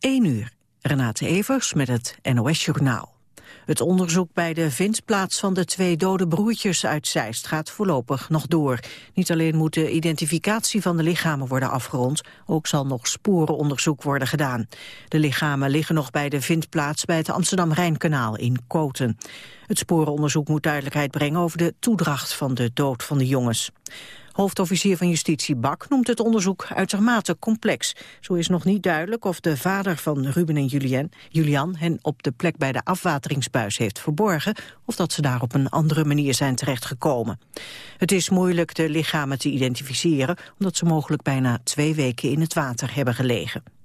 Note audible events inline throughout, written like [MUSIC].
1 uur. Renate Evers met het NOS Journaal. Het onderzoek bij de vindplaats van de twee dode broertjes uit Zeist gaat voorlopig nog door. Niet alleen moet de identificatie van de lichamen worden afgerond, ook zal nog sporenonderzoek worden gedaan. De lichamen liggen nog bij de vindplaats bij het Amsterdam-Rijnkanaal in Koten. Het sporenonderzoek moet duidelijkheid brengen over de toedracht van de dood van de jongens. Hoofdofficier van Justitie Bak noemt het onderzoek uitermate complex. Zo is nog niet duidelijk of de vader van Ruben en Julian, Julian hen op de plek bij de afwateringsbuis heeft verborgen of dat ze daar op een andere manier zijn terechtgekomen. Het is moeilijk de lichamen te identificeren omdat ze mogelijk bijna twee weken in het water hebben gelegen.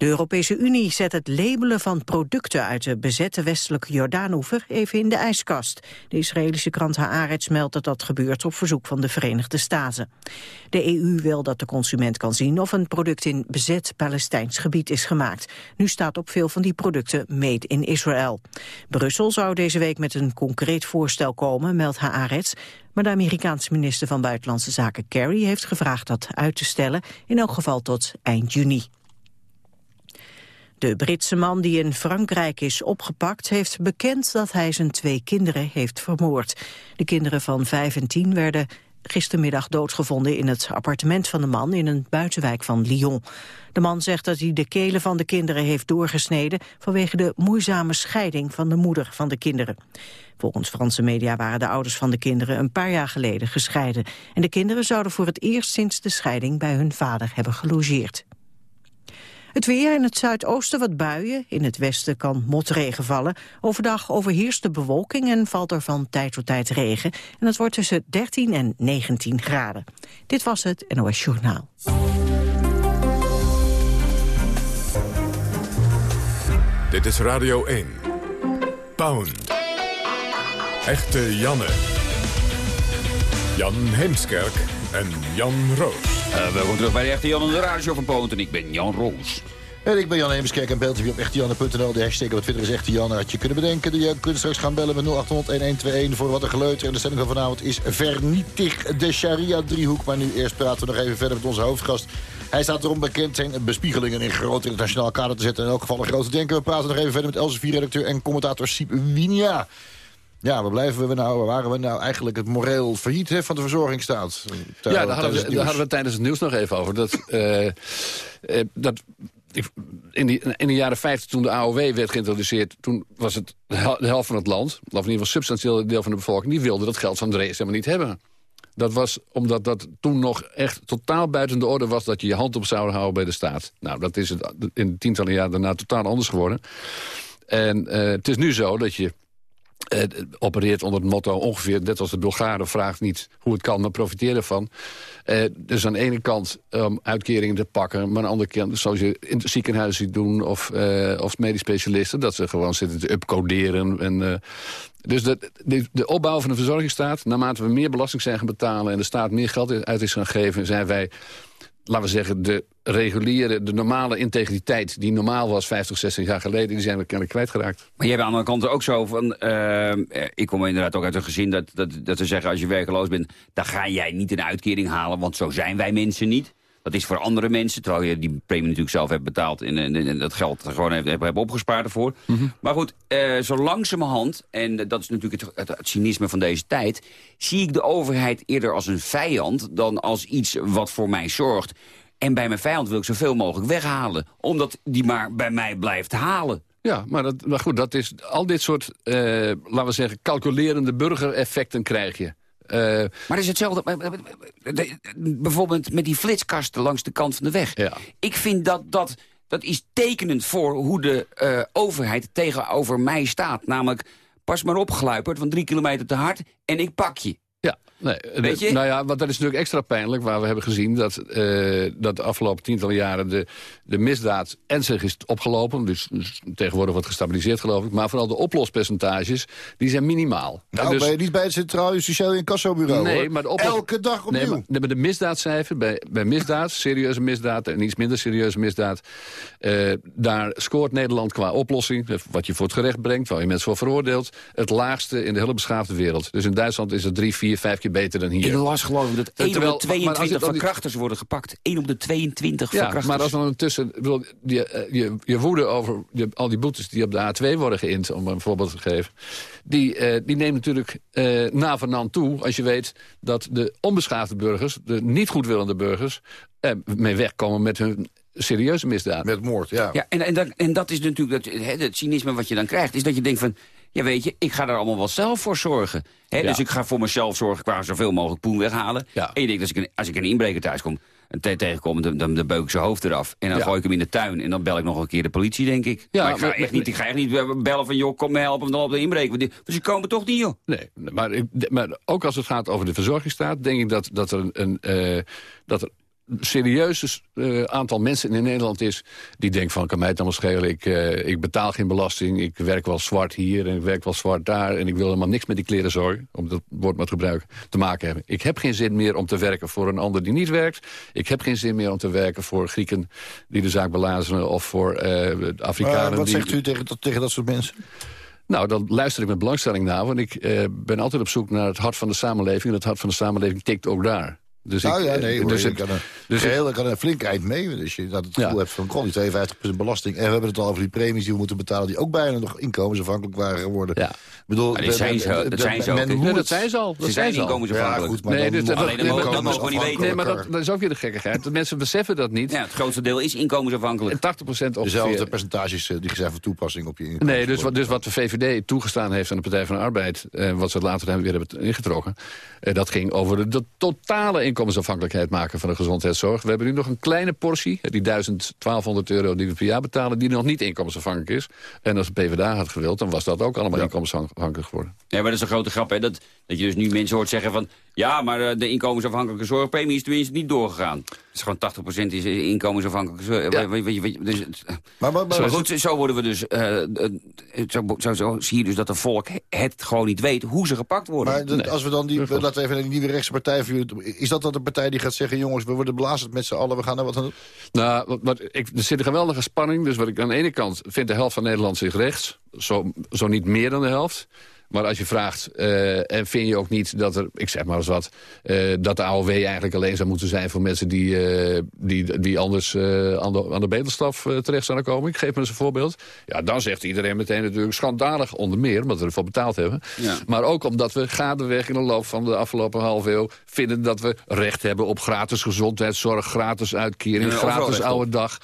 De Europese Unie zet het labelen van producten uit de bezette westelijke Jordaanoever even in de ijskast. De Israëlische krant Haaretz meldt dat dat gebeurt op verzoek van de Verenigde Staten. De EU wil dat de consument kan zien of een product in bezet Palestijns gebied is gemaakt. Nu staat op veel van die producten made in Israel. Brussel zou deze week met een concreet voorstel komen, meldt Haaretz. Maar de Amerikaanse minister van Buitenlandse Zaken Kerry heeft gevraagd dat uit te stellen, in elk geval tot eind juni. De Britse man die in Frankrijk is opgepakt heeft bekend dat hij zijn twee kinderen heeft vermoord. De kinderen van vijf en tien werden gistermiddag doodgevonden in het appartement van de man in een buitenwijk van Lyon. De man zegt dat hij de kelen van de kinderen heeft doorgesneden vanwege de moeizame scheiding van de moeder van de kinderen. Volgens Franse media waren de ouders van de kinderen een paar jaar geleden gescheiden. En de kinderen zouden voor het eerst sinds de scheiding bij hun vader hebben gelogeerd. Het weer in het zuidoosten wat buien. In het westen kan motregen vallen. Overdag overheerst de bewolking en valt er van tijd tot tijd regen. En het wordt tussen 13 en 19 graden. Dit was het NOS Journaal. Dit is Radio 1. Pound. Echte Janne. Jan Heemskerk en Jan Roos. Uh, welkom terug bij de Echte Jan en de Radio van Poont en ik ben Jan Roos. En ik ben Jan Heemskerk en belt u op echtejanne.nl. De hashtag wat Twitter is Echte Jan. Had je kunnen bedenken. Je kunt straks gaan bellen met 0800-1121 voor wat een geleuter. En de stelling van vanavond is vernietig de Sharia-driehoek. Maar nu eerst praten we nog even verder met onze hoofdgast. Hij staat erom bekend zijn bespiegelingen in groot internationaal kader te zetten. In elk geval een grote denken. We praten nog even verder met Elsevier-redacteur en commentator Siep Winia. Ja, waar blijven we nou? Waar waren we nou eigenlijk het moreel failliet hè, van de verzorgingsstaat? Ja, daar hadden, we, daar hadden we tijdens het nieuws nog even over. Dat, uh, [LAUGHS] dat in, die, in de jaren 50, toen de AOW werd geïntroduceerd... toen was het de helft van het land, of in ieder geval een substantieel deel van de bevolking... die wilde dat geld van de race helemaal niet hebben. Dat was omdat dat toen nog echt totaal buiten de orde was... dat je je hand op zou houden bij de staat. Nou, dat is het in de tientallen jaar daarna totaal anders geworden. En uh, het is nu zo dat je uh, opereert onder het motto ongeveer, net als de Bulgaren vraagt niet hoe het kan, maar profiteer ervan. Uh, dus aan de ene kant um, uitkeringen te pakken, maar aan de andere kant, zoals je in het ziekenhuis ziet doen of, uh, of medisch specialisten, dat ze gewoon zitten te upcoderen. En, dus de, de, de, opbouw van de verzorgingsstaat, naarmate we meer belasting zijn gaan betalen en de staat meer geld uit is gaan geven, zijn wij laten we zeggen, de reguliere, de normale integriteit... die normaal was 50, 60 jaar geleden, die zijn we kennelijk kwijtgeraakt. Maar je hebt aan de andere kant ook zo van... Uh, ik kom inderdaad ook uit een gezin dat, dat, dat ze zeggen... als je werkeloos bent, dan ga jij niet een uitkering halen... want zo zijn wij mensen niet. Dat is voor andere mensen, terwijl je die premie natuurlijk zelf hebt betaald... en, en, dat geld gewoon hebt, hebt, opgespaard ervoor. Mhm. Maar goed, uh, zo langzamerhand, en dat is natuurlijk het, het, cynisme van deze tijd... zie ik de overheid eerder als een vijand dan als iets wat voor mij zorgt. En bij mijn vijand wil ik zoveel mogelijk weghalen. Omdat die maar bij mij blijft halen. Ja, maar, dat, maar goed, dat is al dit soort, uh, laten we zeggen, calculerende burgereffecten krijg je. Uh, maar is hetzelfde, bijvoorbeeld met die flitskasten langs de kant van de weg. Ja. Ik vind dat dat, dat is tekenend voor hoe de uh, overheid tegenover mij staat. Namelijk, pas maar op, gluiperd, van drie kilometer te hard en ik pak je. Nee, Weet je? nou ja, want dat is natuurlijk extra pijnlijk... waar we hebben gezien dat, uh, dat de afgelopen tientallen jaren... de, de misdaad zich is opgelopen. Dus, dus, tegenwoordig wordt gestabiliseerd, geloof ik. Maar vooral de oplospercentages, die zijn minimaal. Nou, dus, ben je niet bij het Centraal Sociaal Incassobureau, Nee, hoor. maar de oplos... Elke dag opnieuw. Nee, maar, de misdaadcijfer, bij, bij misdaad, serieuze misdaad... en iets minder serieuze misdaad... Uh, daar scoort Nederland qua oplossing... wat je voor het gerecht brengt, waar je mensen voor veroordeelt... het laagste in de hele beschaafde wereld. Dus in Duitsland is het drie, vier, vijf keer beter dan hier. Ik las geloof ik dat 1 op de 22 verkrachters worden gepakt. 1 op de 22 ja, verkrachters. maar als dan ondertussen... Bedoel, je, je, je woede over je, al die boetes die op de A2 worden geïnd... om een voorbeeld te geven... die, uh, die neemt natuurlijk uh, na van toe als je weet dat de onbeschaafde burgers... de niet goedwillende burgers eh, mee wegkomen met hun serieuze misdaad. Met moord, ja. ja en, en, dat, en dat is natuurlijk dat, het cynisme wat je dan krijgt... is dat je denkt van, ja weet je, ik ga er allemaal wel zelf voor zorgen. He, Dus ik ga voor mezelf zorgen qua zoveel mogelijk poen weghalen. Ja. En je denkt, als ik een, als ik een inbreker thuis kom, en tegenkom, dan, dan, beuk ik zijn hoofd eraf. En dan ja. gooi ik hem in de tuin. En dan bel ik nog een keer de politie, denk ik. Ja, maar ik ga, maar, echt, niet, ik ga echt niet bellen van, joh, kom me helpen, dan op de inbreken. Want ze komen toch niet, joh. Nee, maar, maar ook als het gaat over de verzorgingsstaat... denk ik dat, dat er een... Uh, dat er serieus uh, aantal mensen in Nederland is... die denkt van, kan mij het allemaal schelen, ik, uh, ik betaal geen belasting... ik werk wel zwart hier en ik werk wel zwart daar... en ik wil helemaal niks met die klerenzorg, om dat woord maar te gebruiken, te maken hebben. Ik heb geen zin meer om te werken voor een ander die niet werkt. Ik heb geen zin meer om te werken voor Grieken die de zaak belazeren... of voor uh, Afrikanen. wat die... zegt u tegen, tegen dat soort mensen? Nou, dan luister ik met belangstelling naar, want ik ben altijd op zoek naar het hart van de samenleving... en het hart van de samenleving tikt ook daar. Dus nou ik, ja, nee, dus ik kan een, dus geheel kan een flink eind mee. Dus je dat het gevoel ja. hebt van, god, die 52% belasting. En we hebben het al over die premies die we moeten betalen... die ook bijna nog inkomensafhankelijk waren geworden. Ja. Ik bedoel, dat zijn ze, dat zijn ze ook. Nee, dat zijn ze al. Dat ze zijn inkomensafhankelijk. Ja, goed, maar nee, dan, dus, alleen dat, dat, dat mogen we niet weten. Nee, maar dat, dat, is ook weer de gekkigheid. De mensen beseffen dat niet. Ja, het grootste deel is inkomensafhankelijk. En 80% ongeveer. Dezelfde percentages die zijn van toepassing op je inkomen. Nee, dus wat, dus wat de VVD toegestaan heeft aan de Partij van de Arbeid... Eh, wat ze later weer hebben ingetrokken... Eh, dat ging over de, de totale inkomensafhankelijkheid maken van de gezondheidszorg. We hebben nu nog een kleine portie, die 1200 euro die we per jaar betalen... die nog niet inkomensafhankelijk is. En als de PvdA had gewild, dan was dat ook allemaal ja. inkomensafhankelijk geworden. Ja, maar dat is een grote grap, hè? Dat, dat je dus nu mensen hoort zeggen van... ja, maar de inkomensafhankelijke zorgpremie is tenminste niet doorgegaan. Is gewoon 80% is inkomensafhankelijke zorg. Ja. Weet weet dus, maar, maar, maar, goed, zo worden we dus... Uh, zo, zo, zo zie je dus dat het volk het gewoon niet weet hoe ze gepakt worden. Maar de, nee. als we dan die, laten we even naar die nieuwe rechtse partij... is dat dan de partij die gaat zeggen... jongens, we worden belazerd met z'n allen, we gaan er wat aan doen? Nou, wat, wat, ik, er zit een geweldige spanning. Dus wat ik aan de ene kant vindt de helft van Nederland zich rechts. Zo, zo niet meer dan de helft. Maar als je vraagt, uh, en vind je ook niet dat er, ik zeg maar eens wat... Uh, dat de AOW eigenlijk alleen zou moeten zijn voor mensen die, uh, die, die anders aan, de, aan de bedelstaf terecht zouden komen. Ik geef me eens een voorbeeld. Ja, dan zegt iedereen meteen natuurlijk schandalig onder meer, omdat we ervoor betaald hebben. Ja. Maar ook omdat we gaandeweg in de loop van de afgelopen half eeuw vinden dat we recht hebben op gratis gezondheidszorg, gratis uitkering, ja, gratis oude dag.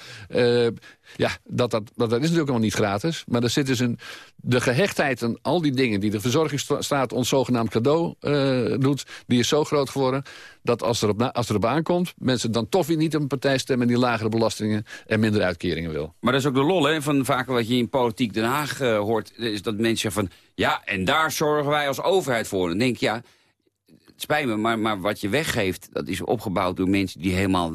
Ja, dat, dat, dat, dat is natuurlijk allemaal niet gratis. Maar er zit dus een, de gehechtheid aan al die dingen... die de verzorgingsstaat ons zogenaamd cadeau uh, doet... die is zo groot geworden dat als, er op, als erop aankomt... mensen dan toch weer niet op een partij stemmen... die lagere belastingen en minder uitkeringen wil. Maar dat is ook de lol, hè? Van vaker wat je in politiek Den Haag uh, hoort... is dat mensen van... ja, en daar zorgen wij als overheid voor. Dan denk ja, het spijt me, maar, maar wat je weggeeft... dat is opgebouwd door mensen die helemaal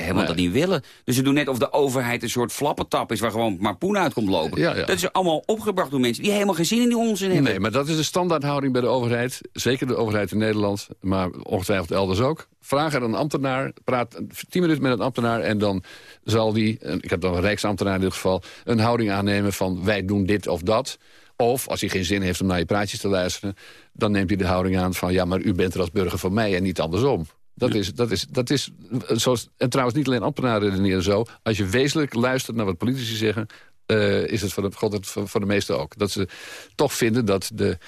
helemaal nee. dat niet willen. Dus ze doen net of de overheid een soort flappentap is... waar gewoon maar poen uit komt lopen. Ja, ja. Dat is allemaal opgebracht door mensen die helemaal geen zin in die onzin hebben. Nee, maar dat is de standaardhouding bij de overheid. Zeker de overheid in Nederland, maar ongetwijfeld elders ook. Vraag aan een ambtenaar, praat tien minuten met een ambtenaar... en dan zal die, ik heb dan een rijksambtenaar in dit geval... een houding aannemen van wij doen dit of dat... Of als hij geen zin heeft om naar je praatjes te luisteren... dan neemt hij de houding aan van... ja, maar u bent er als burger van mij en niet andersom. Dat is, dat is, dat is zoals, en trouwens niet alleen ambtenaren redeneren zo. Als je wezenlijk luistert naar wat politici zeggen... Uh, is het voor de, God, voor, voor de meesten ook. Dat ze toch vinden dat de,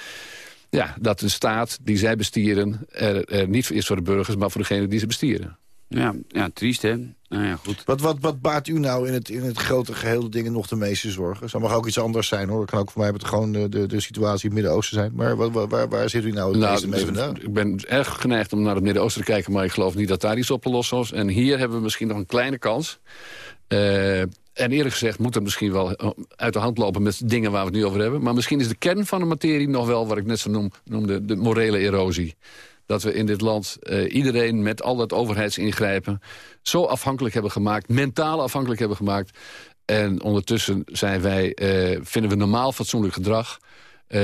ja, dat de staat die zij bestieren... Er, er niet is voor de burgers, maar voor degene die ze bestieren. Ja, ja triest hè. Nou ja, goed. Wat, wat, wat baart u nou in het, in het grote geheel dingen nog de meeste zorgen? Het mag ook iets anders zijn hoor. Het kan ook voor mij het gewoon de, de, de situatie in het Midden-Oosten zijn. Maar waar, waar, waar zit u nou het nou, meeste mee vandaan? Ik ben erg geneigd om naar het Midden-Oosten te kijken... maar ik geloof niet dat daar iets op te lossen is. En hier hebben we misschien nog een kleine kans... Uh, en eerlijk gezegd moet het misschien wel uit de hand lopen met dingen waar we het nu over hebben. Maar misschien is de kern van de materie nog wel, wat ik net zo noem, noemde, de morele erosie dat we in dit land uh, iedereen met al dat overheidsingrijpen... zo afhankelijk hebben gemaakt, mentaal afhankelijk hebben gemaakt. En ondertussen zijn wij, uh, vinden we normaal fatsoenlijk gedrag... Uh,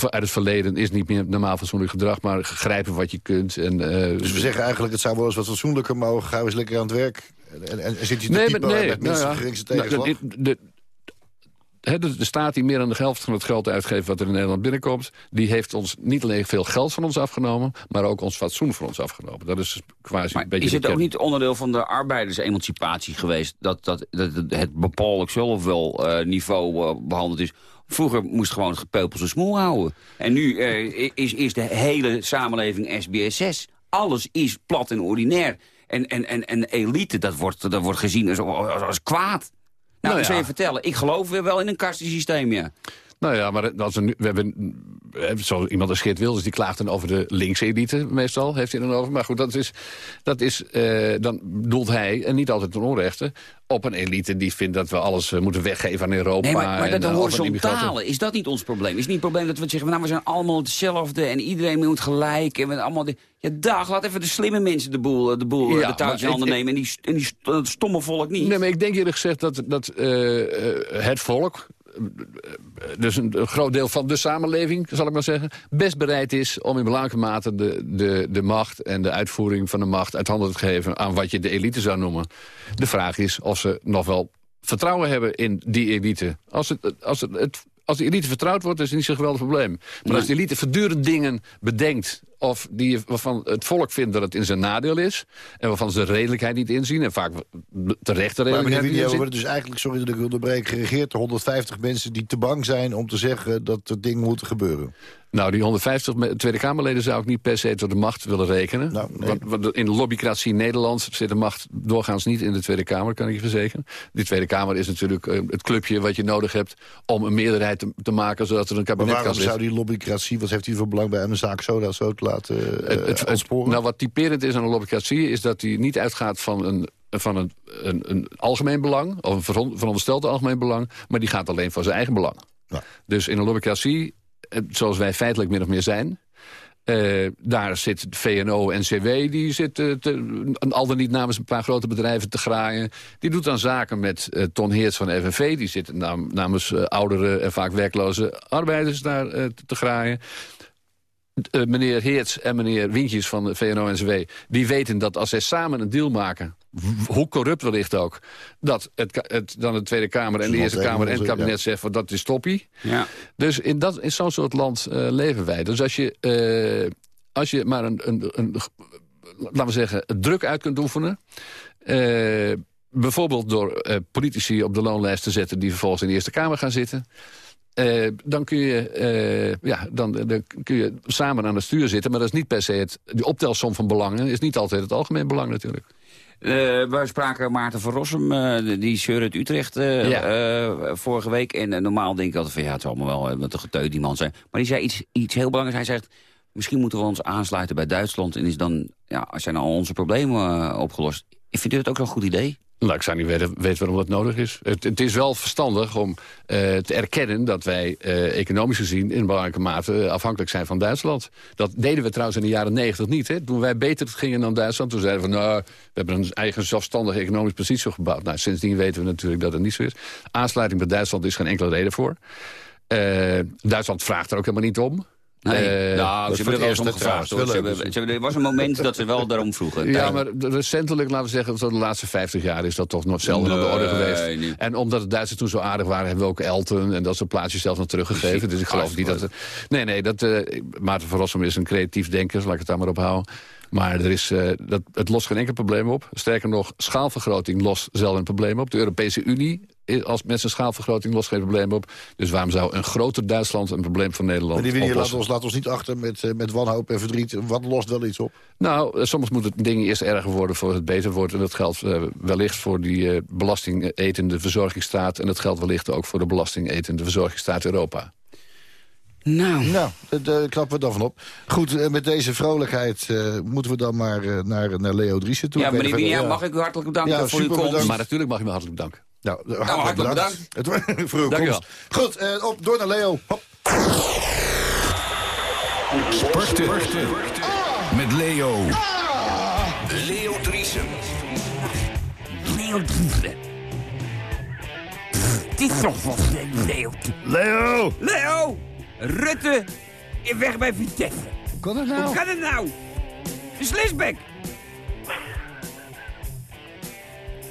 uit het verleden is niet meer normaal fatsoenlijk gedrag... maar grijpen wat je kunt. En, dus we zeggen eigenlijk, het zou wel eens wat fatsoenlijker mogen. Ga eens lekker aan het werk. En, en, en zit je te nee, nee, met minstens nou ja? Nou, de, de, staat die meer dan de helft van het geld uitgeeft... wat er in Nederland binnenkomt... die heeft ons niet alleen veel geld van ons afgenomen... maar ook ons fatsoen van ons afgenomen. Dat is quasi een beetje Is het ook niet onderdeel van de arbeidersemancipatie geweest... dat, dat, dat het bepaaldelijk zelf wel uh, niveau uh, behandeld is... Vroeger moest gewoon het gepeupel zijn smoel houden. En nu uh, is, is de hele samenleving SBSS. Alles is plat en ordinair. En, en, en, en elite, dat wordt, dat wordt gezien als, als, als kwaad. Nou, nou ik zal je vertellen, ik geloof weer wel in een kastensysteem, ja. Nou ja, maar als we, nu, we hebben zo iemand als Geert Wilders, die klaagt dan over de linkse elite meestal, heeft hij dan over. Maar goed, dat is, dat is uh, dan doelt hij, en niet altijd ten onrechte, op een elite die vindt dat we alles uh, moeten weggeven aan Europa. Nee, maar, maar dat de horizontale, is dat niet ons probleem? Is niet het probleem dat we zeggen, nou, we zijn allemaal hetzelfde en iedereen moet gelijk. En we allemaal de, ja, dag, laat even de slimme mensen de boel, de, boel, ja, de touwtje handen nemen en die, en die stomme volk niet. Nee, maar ik denk eerlijk gezegd dat, dat uh, het volk, dus een, groot deel van de samenleving, zal ik maar zeggen... best bereid is om in belangrijke mate de, de, de macht en de uitvoering van de macht... uit handen te geven aan wat je de elite zou noemen. De vraag is of ze nog wel vertrouwen hebben in die elite. Als het, als het, het als de elite vertrouwd wordt, is het niet zo'n geweldig probleem. Maar als de elite voortdurend dingen bedenkt... of die, waarvan het volk vindt dat het in zijn nadeel is... en waarvan ze de redelijkheid niet inzien... en vaak terecht de redelijkheid niet inzien... worden dus eigenlijk, sorry dat ik onderbreek... geregeerd door 150 mensen die te bang zijn om te zeggen... dat het ding moet gebeuren. Nou, die 150 Tweede Kamerleden zou ik niet per se tot de macht willen rekenen. Nou, want, in de lobbycratie in Nederland zit de macht doorgaans niet in de Tweede Kamer, kan ik je verzekeren. Die Tweede Kamer is natuurlijk uh, het clubje wat je nodig hebt om een meerderheid te, maken, zodat er een kabinet kan zitten. zou die lobbycratie, wat heeft hij voor belang bij een zaak zo, zo te laten uh, het, het, Nou, wat typerend is aan een lobbycratie is dat die niet uitgaat van een van een, een, een, algemeen belang, of een verondersteld algemeen belang... maar die gaat alleen voor zijn eigen belang. Ja. Dus in een lobbycratie eh, zoals wij feitelijk min of meer zijn... Uh, daar zit VNO en CW, die zitten te, al dan niet namens een paar grote bedrijven te graaien. Die doet dan zaken met uh, Ton Heerts van FNV. Die zit nam, namens uh, oudere en vaak werkloze arbeiders daar te graaien. Meneer Heerts en meneer Wintjes van de VNO-NCW... die weten dat als zij samen een deal maken hoe corrupt wellicht ook... dat het, het, dan de Tweede Kamer en de Eerste Kamer en het kabinet ja. zeggen... dat is toppie. Ja. Dus in, dat, in zo'n soort land uh, leven wij. Dus als je, uh, als je maar een, een, een, laten we zeggen, druk uit kunt oefenen... Uh, bijvoorbeeld door politici op de loonlijst te zetten... die vervolgens in de Eerste Kamer gaan zitten... Uh, dan, kun je, uh, ja, dan, dan, kun je samen aan het stuur zitten. Maar dat is niet per se het... Die optelsom van belangen is niet altijd het algemeen belang natuurlijk. Uh, we spraken Maarten van Rossum, uh, die zeur uit Utrecht uh, ja. vorige week. En normaal denk ik altijd van ja, het is allemaal wel wat een geteut die man zijn. Maar die zei iets, iets heel belangrijks. Hij zegt, misschien moeten we ons aansluiten bij Duitsland. En is dan, ja, zijn al onze problemen opgelost. Ik vind dit ook zo'n goed idee. Nou, ik zou niet weten, waarom dat nodig is. Het, het is wel verstandig om uh, te erkennen dat wij uh, economisch gezien... in belangrijke mate afhankelijk zijn van Duitsland. Dat deden we trouwens in de jaren negentig niet. Hè? Toen wij beter gingen dan Duitsland, toen zeiden we... nou, we hebben een eigen zelfstandige economische positie gebouwd. Nou, sindsdien weten we natuurlijk dat het niet zo is. Aansluiting bij Duitsland is geen enkele reden voor. Duitsland vraagt er ook helemaal niet om. Nee, nou, ze hebben er wel om gevraagd. Er was een moment dat ze wel daarom vroegen. Ja, maar recentelijk, laten we zeggen, de laatste 50 jaar is dat toch nog zelden nee, aan de orde geweest. En omdat de Duitsers toen zo aardig waren, hebben we ook Elton en dat soort plaatsjes zelf nog teruggegeven. Dus ik geloof niet dat... Het, nee, nee, dat, uh, Maarten van Rossum is een creatief denker, laat ik het daar maar op houden. Maar er is, uh, dat, het lost geen enkel probleem op. Sterker nog, schaalvergroting lost zelden een probleem op. De Europese Unie, als met zijn schaalvergroting, lost geen probleem op. Dus waarom zou een groter Duitsland een probleem van Nederland Maar die laat ons, laat ons niet achter met, uh, met wanhoop en verdriet. Wat lost wel iets op? Nou, uh, soms moeten dingen eerst erger worden voor het beter wordt. En dat geldt wellicht voor die belastingetende verzorgingsstaat. En dat geldt wellicht ook voor de belastingetende verzorgingsstaat Europa. Nou, nou daar knappen we dan van op. Goed, uh, met deze vrolijkheid uh, moeten we dan maar uh, naar, naar Leo Driessen toe. Ja, meneer Winia, mag ik u hartelijk bedanken ja, voor uw komst. Bedankt. Maar natuurlijk mag ik me hartelijk bedanken. Nou, hartelijk, nou, hartelijk bedankt. bedankt. voor uw Dank komst. Goed, op, door naar Leo. Hop. Sporten. Sporten. Met Leo. Leo Driessen. Leo Driessen. Het is toch wat, Leo. Leo! Leo! Rutte is weg bij Vitesse. Hoe kan het nou? Hoe kan het nou? De Slisbeck.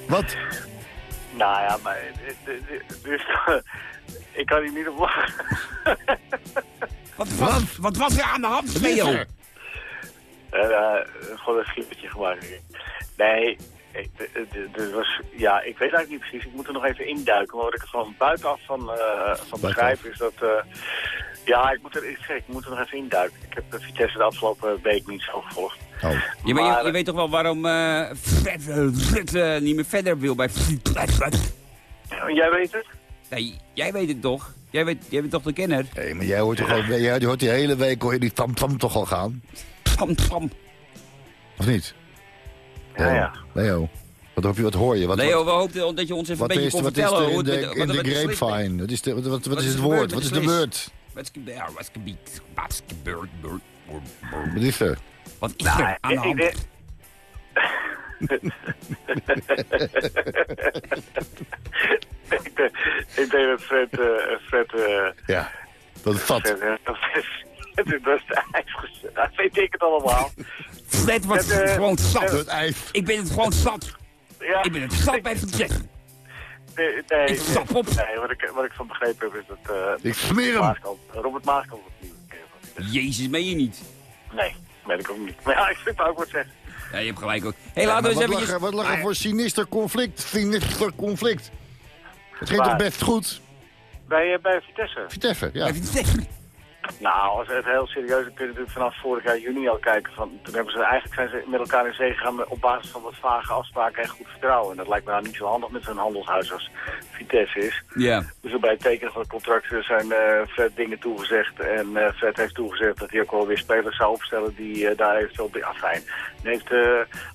Wat? Nou ja, maar... Dus, [LAUGHS] ik kan hier niet op lachen. [LAUGHS] Wat, wat, wat was er aan de hand, Leo? Uh, uh, gewoon een slippertje gemaakt. Nee, was, ja, ik weet eigenlijk niet precies. Ik moet er nog even induiken. Maar wat ik er van buitenaf van, uh, van begrijp is dat... ja, ik moet, er, ik moet er nog even induiken. Ik heb de Vitesse de afgelopen week niet zo gevolgd. Oh. Ja, maar je, je, weet toch wel waarom Fred, niet meer verder wil bij Jij weet het? Nee, jij weet het toch? Jij, weet, jij bent toch de kenner? Nee, maar jij hoort, toch al, jij hoort die hele week hoor je die tam-tam toch al gaan? Tam-tam. Of niet? Ja, ja. Leo, wat, hoop je, wat hoor je? Wat, Leo, we hopen dat je ons even een beetje kon wat vertellen. Is er in de, in de grapevine? Wat is, de, wat, wat, wat is het woord? Wat is de word? Wat is gebeurd? Wat is er? Wat is er aan de hand? ik, denk, [LAUGHS] ik denk dat Fred... Uh, Fred uh, ja, dat is vat. Fred, uh, dat is, het is best ijs Dat [LAUGHS] weet ik het allemaal. Fred was het, gewoon zat. Het ijs. Ik ben het gewoon zat. Ja. Ik ben het zat bij het zeggen. Nee, nee, ik stap op. Nee, wat ik, wat ik van begrepen heb is dat... Uh, ik smeer hem. Maaskant, Robert Maaskant opnieuw. Jezus, meen je niet? Nee, weet ik ook niet. Maar ja, ik vind het ook wat zeggen. Ja, je hebt gelijk ook. Hé, hey, laten we eens even... eventjes... Wat lag er voor sinister conflict? Sinister conflict. Het ging toch best goed? Bij, bij Vitesse? Vitesse, ja. Bij Vitesse. Nou, als het heel serieus is, kun je natuurlijk vanaf vorig jaar juni al kijken. Van, toen hebben ze eigenlijk zijn ze met elkaar in zee gegaan op basis van wat vage afspraken en goed vertrouwen. En dat lijkt me nou niet zo handig met zo'n handelshuis als Vitesse is. Ja. Dus bij het tekenen van het contract zijn uh, Fred dingen toegezegd. En uh, Fred heeft toegezegd dat hij ook wel weer spelers zou opstellen die uh, daar eventueel bij afijn. En heeft,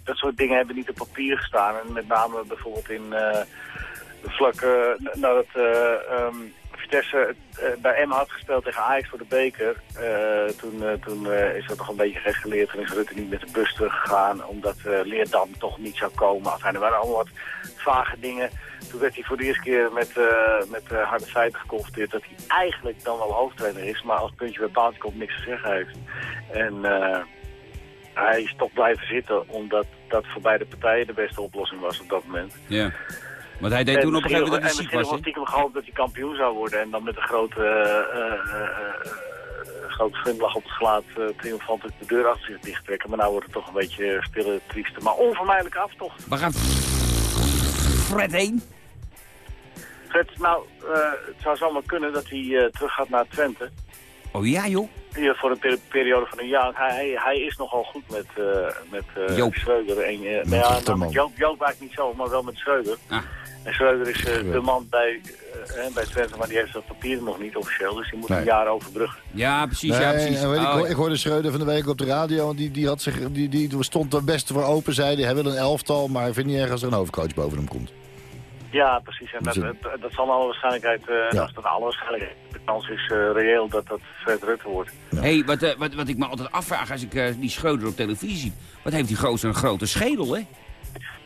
dat soort dingen hebben niet op papier gestaan. En met name bijvoorbeeld in de vlak nadat... Um, Vitesse uh, bij Emma had gespeeld tegen Ajax voor de beker. Uh, toen uh, toen is dat nog een beetje gesgeleerd. Toen is Rutte niet met de bus teruggegaan. Omdat Leerdam toch niet zou komen. Enfin, er waren allemaal wat vage dingen. Toen werd hij voor de eerste keer met, met harde feiten geconfronteerd. Dat hij eigenlijk dan wel hoofdtrainer is. Maar als puntje bij paaltje komt niks te zeggen heeft. En hij is toch blijven zitten. Omdat dat voor beide partijen de beste oplossing was op dat moment. Ja. Want hij deed en toen op een gegeven moment dat hij ziek was. En stiekem gehoopt dat hij kampioen zou worden. En dan met een grote, uh, grote glimlach op het gelaat triomfant de deur achter zich dicht trekken. Maar nou wordt het toch een beetje stille, trieste. Maar onvermijdelijke aftocht. Waar gaat Fred heen? Fred, nou, het zou zomaar kunnen dat hij terug gaat naar Twente. Oh ja, joh? Hier voor een per periode van een jaar. Hij, hij is nogal goed met, uh, met uh, Joop. Schreuder. En, uh, nou ja, nou, met Joop, Joop eigenlijk niet zo, maar wel met Schreuder. Ah. En Schreuder is de man bij, bij Twente, maar die heeft dat papier nog niet officieel. Dus die moet nee. een jaar overbruggen. Ja, precies. Nee, ja, precies. Weet oh. ik, ik, hoorde Schreuder van de week op de radio. Die, die, had zich, die, die stond er best voor open, zei hij. Hij wil een elftal, maar hij vindt niet erg als er een hoofdcoach boven hem komt. Ja, precies. En dat, dat, dat zal alle waarschijnlijkheid, uh, ja. dat alle waarschijnlijkheid, de kans is uh, reëel dat dat Fred Rutte wordt. Ja. hey, wat, uh, wat, wat ik me altijd afvraag als ik die Schreuder op televisie zie, wat heeft die gozer een grote schedel, hè?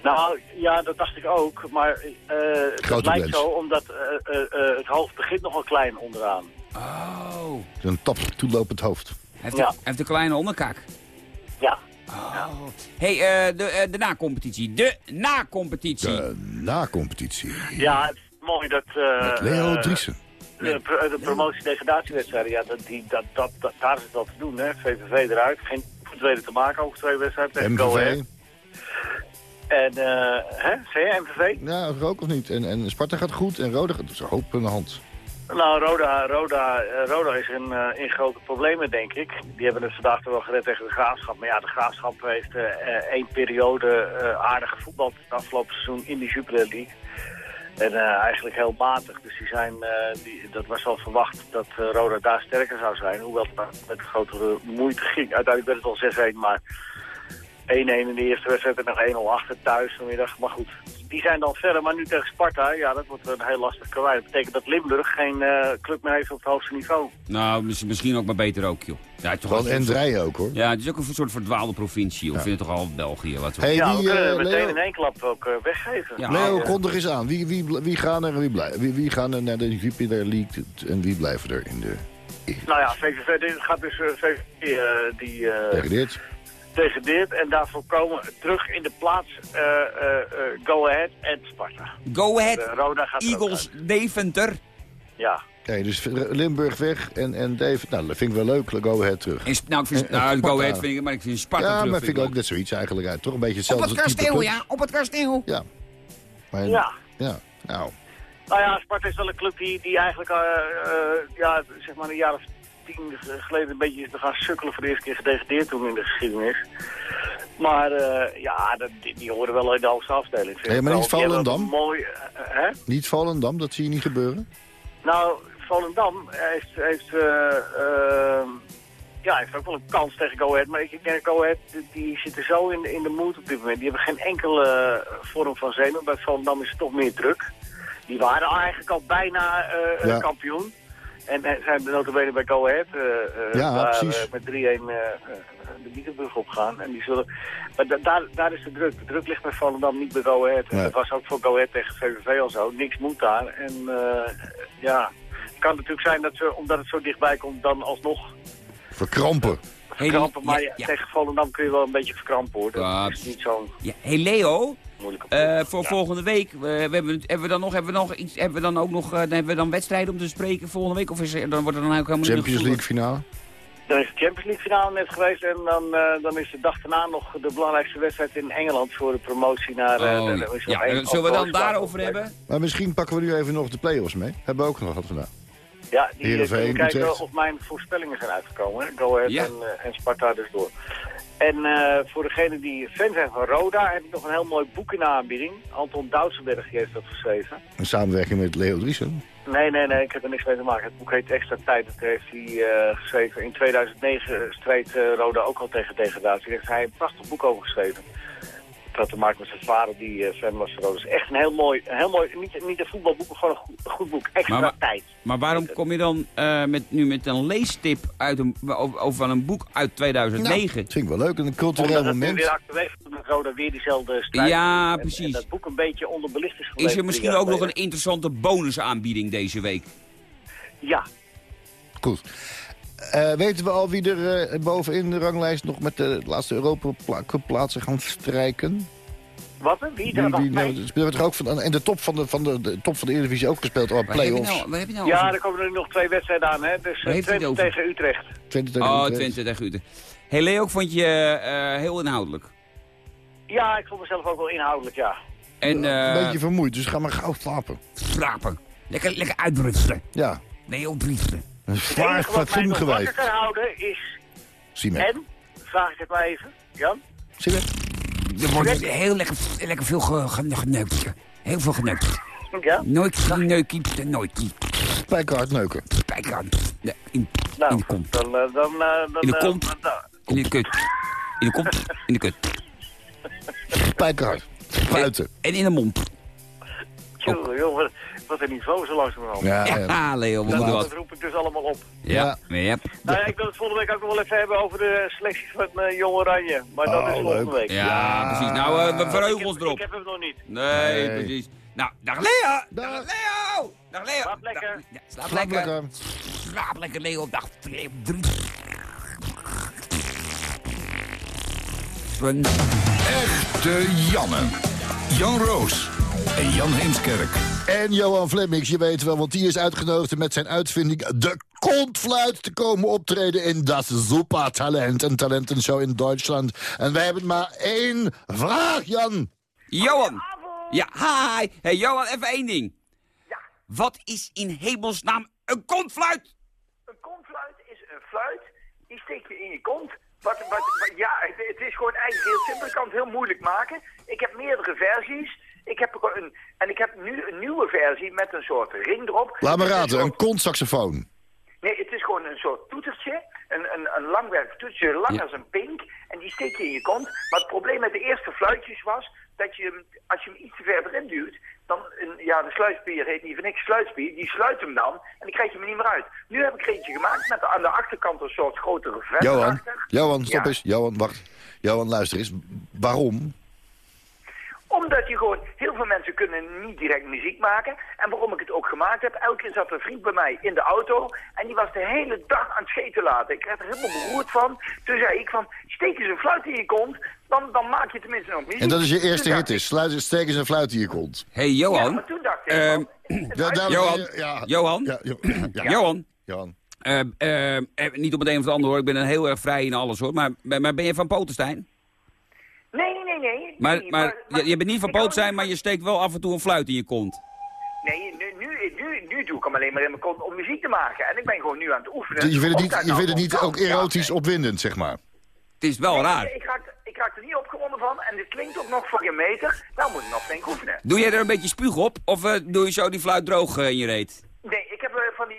Nou, ja, dat dacht ik ook, maar het lijkt zo omdat het hoofd begint nogal klein onderaan. Oh. Een tap toelopend hoofd. Hij heeft, ja. een, heeft een kleine onderkaak. Ja. Oh. hey, uh, de, uh, de na-competitie. De na-competitie. De na-competitie. Ja, het is mooi dat... Uh, Met Leo Driessen. De, de promotie-degradatiewedstrijden, ja, dat, die, dat, dat, dat, daar is het wel te doen, hè. VVV eruit, geen tweede te maken, ook twee wedstrijden Ahead. En, uh, hè, zei je MVV? Ja, ook of niet. En, en Sparta gaat goed en Rode gaat dus hoop in de hand. Nou, Roda, Roda, Roda is in, uh, in grote problemen, denk ik. Die hebben het vandaag toch wel gered tegen de Graafschap. Maar ja, de Graafschap heeft uh, één periode uh, aardige voetbal het afgelopen seizoen in die Jupiler League. En eigenlijk heel matig. Dus die zijn, die, dat was al verwacht dat Roda daar sterker zou zijn. Hoewel het met grotere moeite ging. Uiteindelijk werd het al 6-1, maar 1-1 in de eerste wedstrijd en nog 1-0 achter thuis vanmiddag. Maar goed, die zijn dan verder. Maar nu tegen Sparta, ja, dat wordt een heel lastig karwei. Dat betekent dat Limburg geen uh, club meer heeft op het hoogste niveau. Nou, misschien ook maar beter ook, joh. Ja, toch Gewoon en Draaien ook, hoor. Ja, het is ook een soort verdwaalde provincie, joh. Ja. Vind het toch al België? Wat hey, ja, die, we kunnen uh, meteen Leo... in één klap ook uh, weggeven. Ja, Leo, uh, kondig eens aan. Wie, wie, wie gaan er wie, blij, wie, wie gaan er naar de Jupiler League en wie blijven er in de... Nou ja, VVV, dit gaat dus VVV die... Degradeert degradeert en daarvoor komen terug in de plaats uh, uh, uh, Go Ahead en Sparta. Go Ahead, Roda gaat Eagles, Deventer. Ja, Oké, dus Limburg weg en, en David, nou, dat vind ik wel leuk. Go Ahead terug. En, nou, ik vind, En- nou, Go. Ahead vind ik, maar ik vind Sparta Ja, terug. maar vind ik ook net zoiets eigenlijk. Ja, toch een beetje Op hetzelfde het type kasteel, ja. Op het kasteel. Ja. Maar, Ja. Ja, nou. Nou ja, Sparta is wel een club die, die eigenlijk eh, eh, ja, zeg maar een jaar of tien geleden een beetje te gaan sukkelen voor de eerste keer gedegradeerd toen in de geschiedenis. Maar eh, ja, dat- die, die horen wel in de hoogste afdeling. maar niet Volendam? Mooi, eh, hè? Niet Volendam, dat zie je niet gebeuren. Nou, Volendam heeft, heeft, eh, eh, ja, heeft ook wel een kans tegen Go Ahead. Maar ik denk Go Ahead, die, zitten zo in, de- in de moed op dit moment. Die hebben geen enkele eh, vorm van zenuw. Bij Volendam is het toch meer druk. Die waren eigenlijk al bijna eh, Ja. kampioen. En, en zijn de notabene bij Go Ahead. eh, eh, Ja, eh, met 3-1 eh, eh, de Bietenbrug opgaan. En die zullen... Maar da- daar, daar is de druk. De druk ligt bij Volendam, niet bij Go Ahead. Nee. dat was ook voor Go Ahead tegen VVV al zo. Niks moet daar. En eh, ja, het kan natuurlijk zijn dat ze, omdat het zo dichtbij komt, dan alsnog Verkrampen. Hey, verkrampen. Maar ja, ja, ja. tegen Volendam kun je wel een beetje verkrampen hoor. Dat Ja, is niet zo'n Ja. Hey Leo, moeilijke eh, ploeg. voor Ja. volgende week, eh, we hebben, hebben we dan nog, hebben we nog iets, hebben we dan ook nog, eh, dan hebben we dan wedstrijden om te spreken volgende week? Of is er, dan wordt er dan ook helemaal Champions League finale. Dan is de Champions League finale net geweest en dan, eh, dan is de dag daarna nog de belangrijkste wedstrijd in Engeland voor de promotie naar... eh, Oh, de- ja. zullen we dan daarover hebben? Maar misschien pakken we nu even nog de play-offs mee. Hebben we ook nog wat vandaag. Ja, die Heerenveen, kijken of mijn voorspellingen zijn uitgekomen. Go Ahead Ja. en, en Sparta dus door. En eh, voor degenen die fan zijn van Roda heb ik nog een heel mooi boek in de aanbieding. Anton Doutsenberg heeft dat geschreven. In samenwerking met Leo Driesen. Nee, nee, nee, ik heb er niks mee te maken. Het boek heet Extra Tijd. Dat heeft hij eh, geschreven. In 2009 streed eh, Roda ook al tegen degradatie. Daar heeft hij een prachtig boek over geschreven. Had te maken met zijn vader die eh, fan was van. Het is echt een heel mooi, een heel mooi niet, niet een voetbalboek, maar gewoon een goed, een goed boek. Extra Maar Tijd. Maar waarom kom je dan eh, met, nu met een leestip uit een, over, over een boek uit 2009? Dat vind ik wel leuk. Een cultureel Omdat het nu moment. weer actueel is weer diezelfde strijd. Ja, En- precies. En dat boek een beetje onderbelicht is geweest. Is er misschien ook nog een interessante bonusaanbieding deze week? Ja, Goed. Eh, weten we al wie er eh, bovenin de ranglijst nog met de laatste Europa pla- Cup plaatsen gaan strijken? wat? Wie? Wie, wie, nou, er toch ook van, en de top van de, van de, de top van de Eredivisie ook gespeeld, je play-offs. nou, waar heb je nou ja, over? er komen er nu nog twee wedstrijden aan. Hè? Dus het Twente tegen Utrecht. Twente tegen Oh, Utrecht. Twente tegen Utrecht. Hey Leo, ik vond je eh, heel inhoudelijk. Ja, ik vond mezelf ook wel inhoudelijk, ja. En Een eh beetje vermoeid, dus ga maar gauw slapen. slapen. Lekker, lekker uitrusten. Ja, Leo Driessen. Een zwaar wat fatsoen wakker geweest. kan houden is... Zie me. En? Vraag ik het maar even. Jan? Zie me. Er wordt heel lekker, lekker veel ge- ge- geneukt. Heel veel geneukt. Ja? Nooit geneukt, nooit. Spijkerhard neuken. Spijker. Nee, in, in Nou, de kont. dan... eh, dan, eh, dan In de eh, kont. nou, In de kut. In de kont. In de kut. Spijkerhard. Spuiten. En in de mond. tjoe, joh, wat een niveau zo langzamerhand. Ja, ja. Ja, Leo, dat, dat wat. roep ik dus allemaal op. Ja, ja. Nou ja, ik wil het volgende week ook nog wel even hebben over de selectie van uh, Jong Oranje. Maar dat Oh, is volgende leuk. week. Ja, precies. Nou, eh, we Ik verheugen heb, ons erop. ik heb hem nog niet. Nee, Nee. precies. Nou, dag Leo! Dag, Dag. Leo! Dag Leo! Slaap lekker. Dag- ja, slaap, Slaap lekker. lekker. Slaap lekker, Leo. Dag. Drie. Echte Janne. Jan Roos en Jan Heemskerk. En Johan Flemmings, je weet wel, want die is uitgenodigd met zijn uitvinding de kontfluit te komen optreden in Das Supertalent, een talentenshow in Duitsland. En wij hebben maar één vraag, Jan. Johan! Ja, hi! Hey, Johan, even één ding. Wat is in hemelsnaam een kontfluit? Een kontfluit is een fluit, die steek je in je kont. Wat, wat, wat- ja, het, het is gewoon eigenlijk heel simpel. Ik kan het heel moeilijk maken. Ik heb meerdere versies. Ik heb een, en ik heb nu een nieuwe versie met een soort ring erop. Laat me raden, een kontsaxofoon. Nee, het is gewoon een soort toetertje. Een, een, een langwerpig toetertje, lang Ja. als een pink. En die steek je in je kont. Maar het probleem met de eerste fluitjes was... dat je hem, als je hem iets te ver erin duwt... dan, een, ja, de sluitspier heet niet voor niks sluitspier. Die sluit hem dan en dan krijg je hem niet meer uit. Nu heb ik er eentje gemaakt met aan de achterkant een soort grotere vet Johan. Johan, stop Ja. eens. Johan, wacht. Johan, luister eens. Waarom? Omdat je gewoon, heel veel mensen kunnen niet direct muziek maken. En waarom ik het ook gemaakt heb, elke keer zat een vriend bij mij in de auto. En die was de hele dag aan het scheten laten. Ik werd er helemaal beroerd van. Toen zei ik van, steek eens een fluit in je kont. Dan, dan maak je tenminste nog muziek. En dat is je eerste Toen hit is. Sluit, steek eens een fluit in je kont. hey, Ja, Johan. maar toen dacht ik... Ja, [CLEARS THROAT] Johan. Ja, Johan. Ja, Jo- [CLEARS THROAT] ja. [CLEARS THROAT] Johan. Johan. eh, eh, eh, niet op het een of het ander hoor, ik ben een heel erg vrij in alles hoor. Maar, maar ben je van Potenstein? Nee, nee, nee, nee. Maar, maar, je, je bent niet van ik hou Potenstein, maar je steekt wel af en toe een fluit in je kont. Nee, nu, nu, nu, nu doe ik hem alleen maar in mijn kont om muziek te maken. En ik ben gewoon nu aan het oefenen. Je vindt het niet, je nou vindt het niet kan. ook erotisch Ja, opwindend, zeg maar. Het is wel nee. raar. Ik raak, ik raak er niet opgewonden van en het klinkt ook nog voor een meter. Nou moet ik nog flink oefenen. Doe jij er een beetje spuug op? Of eh, doe je zo die fluit droog eh, in je reet? Nee, ik heb eh, van die...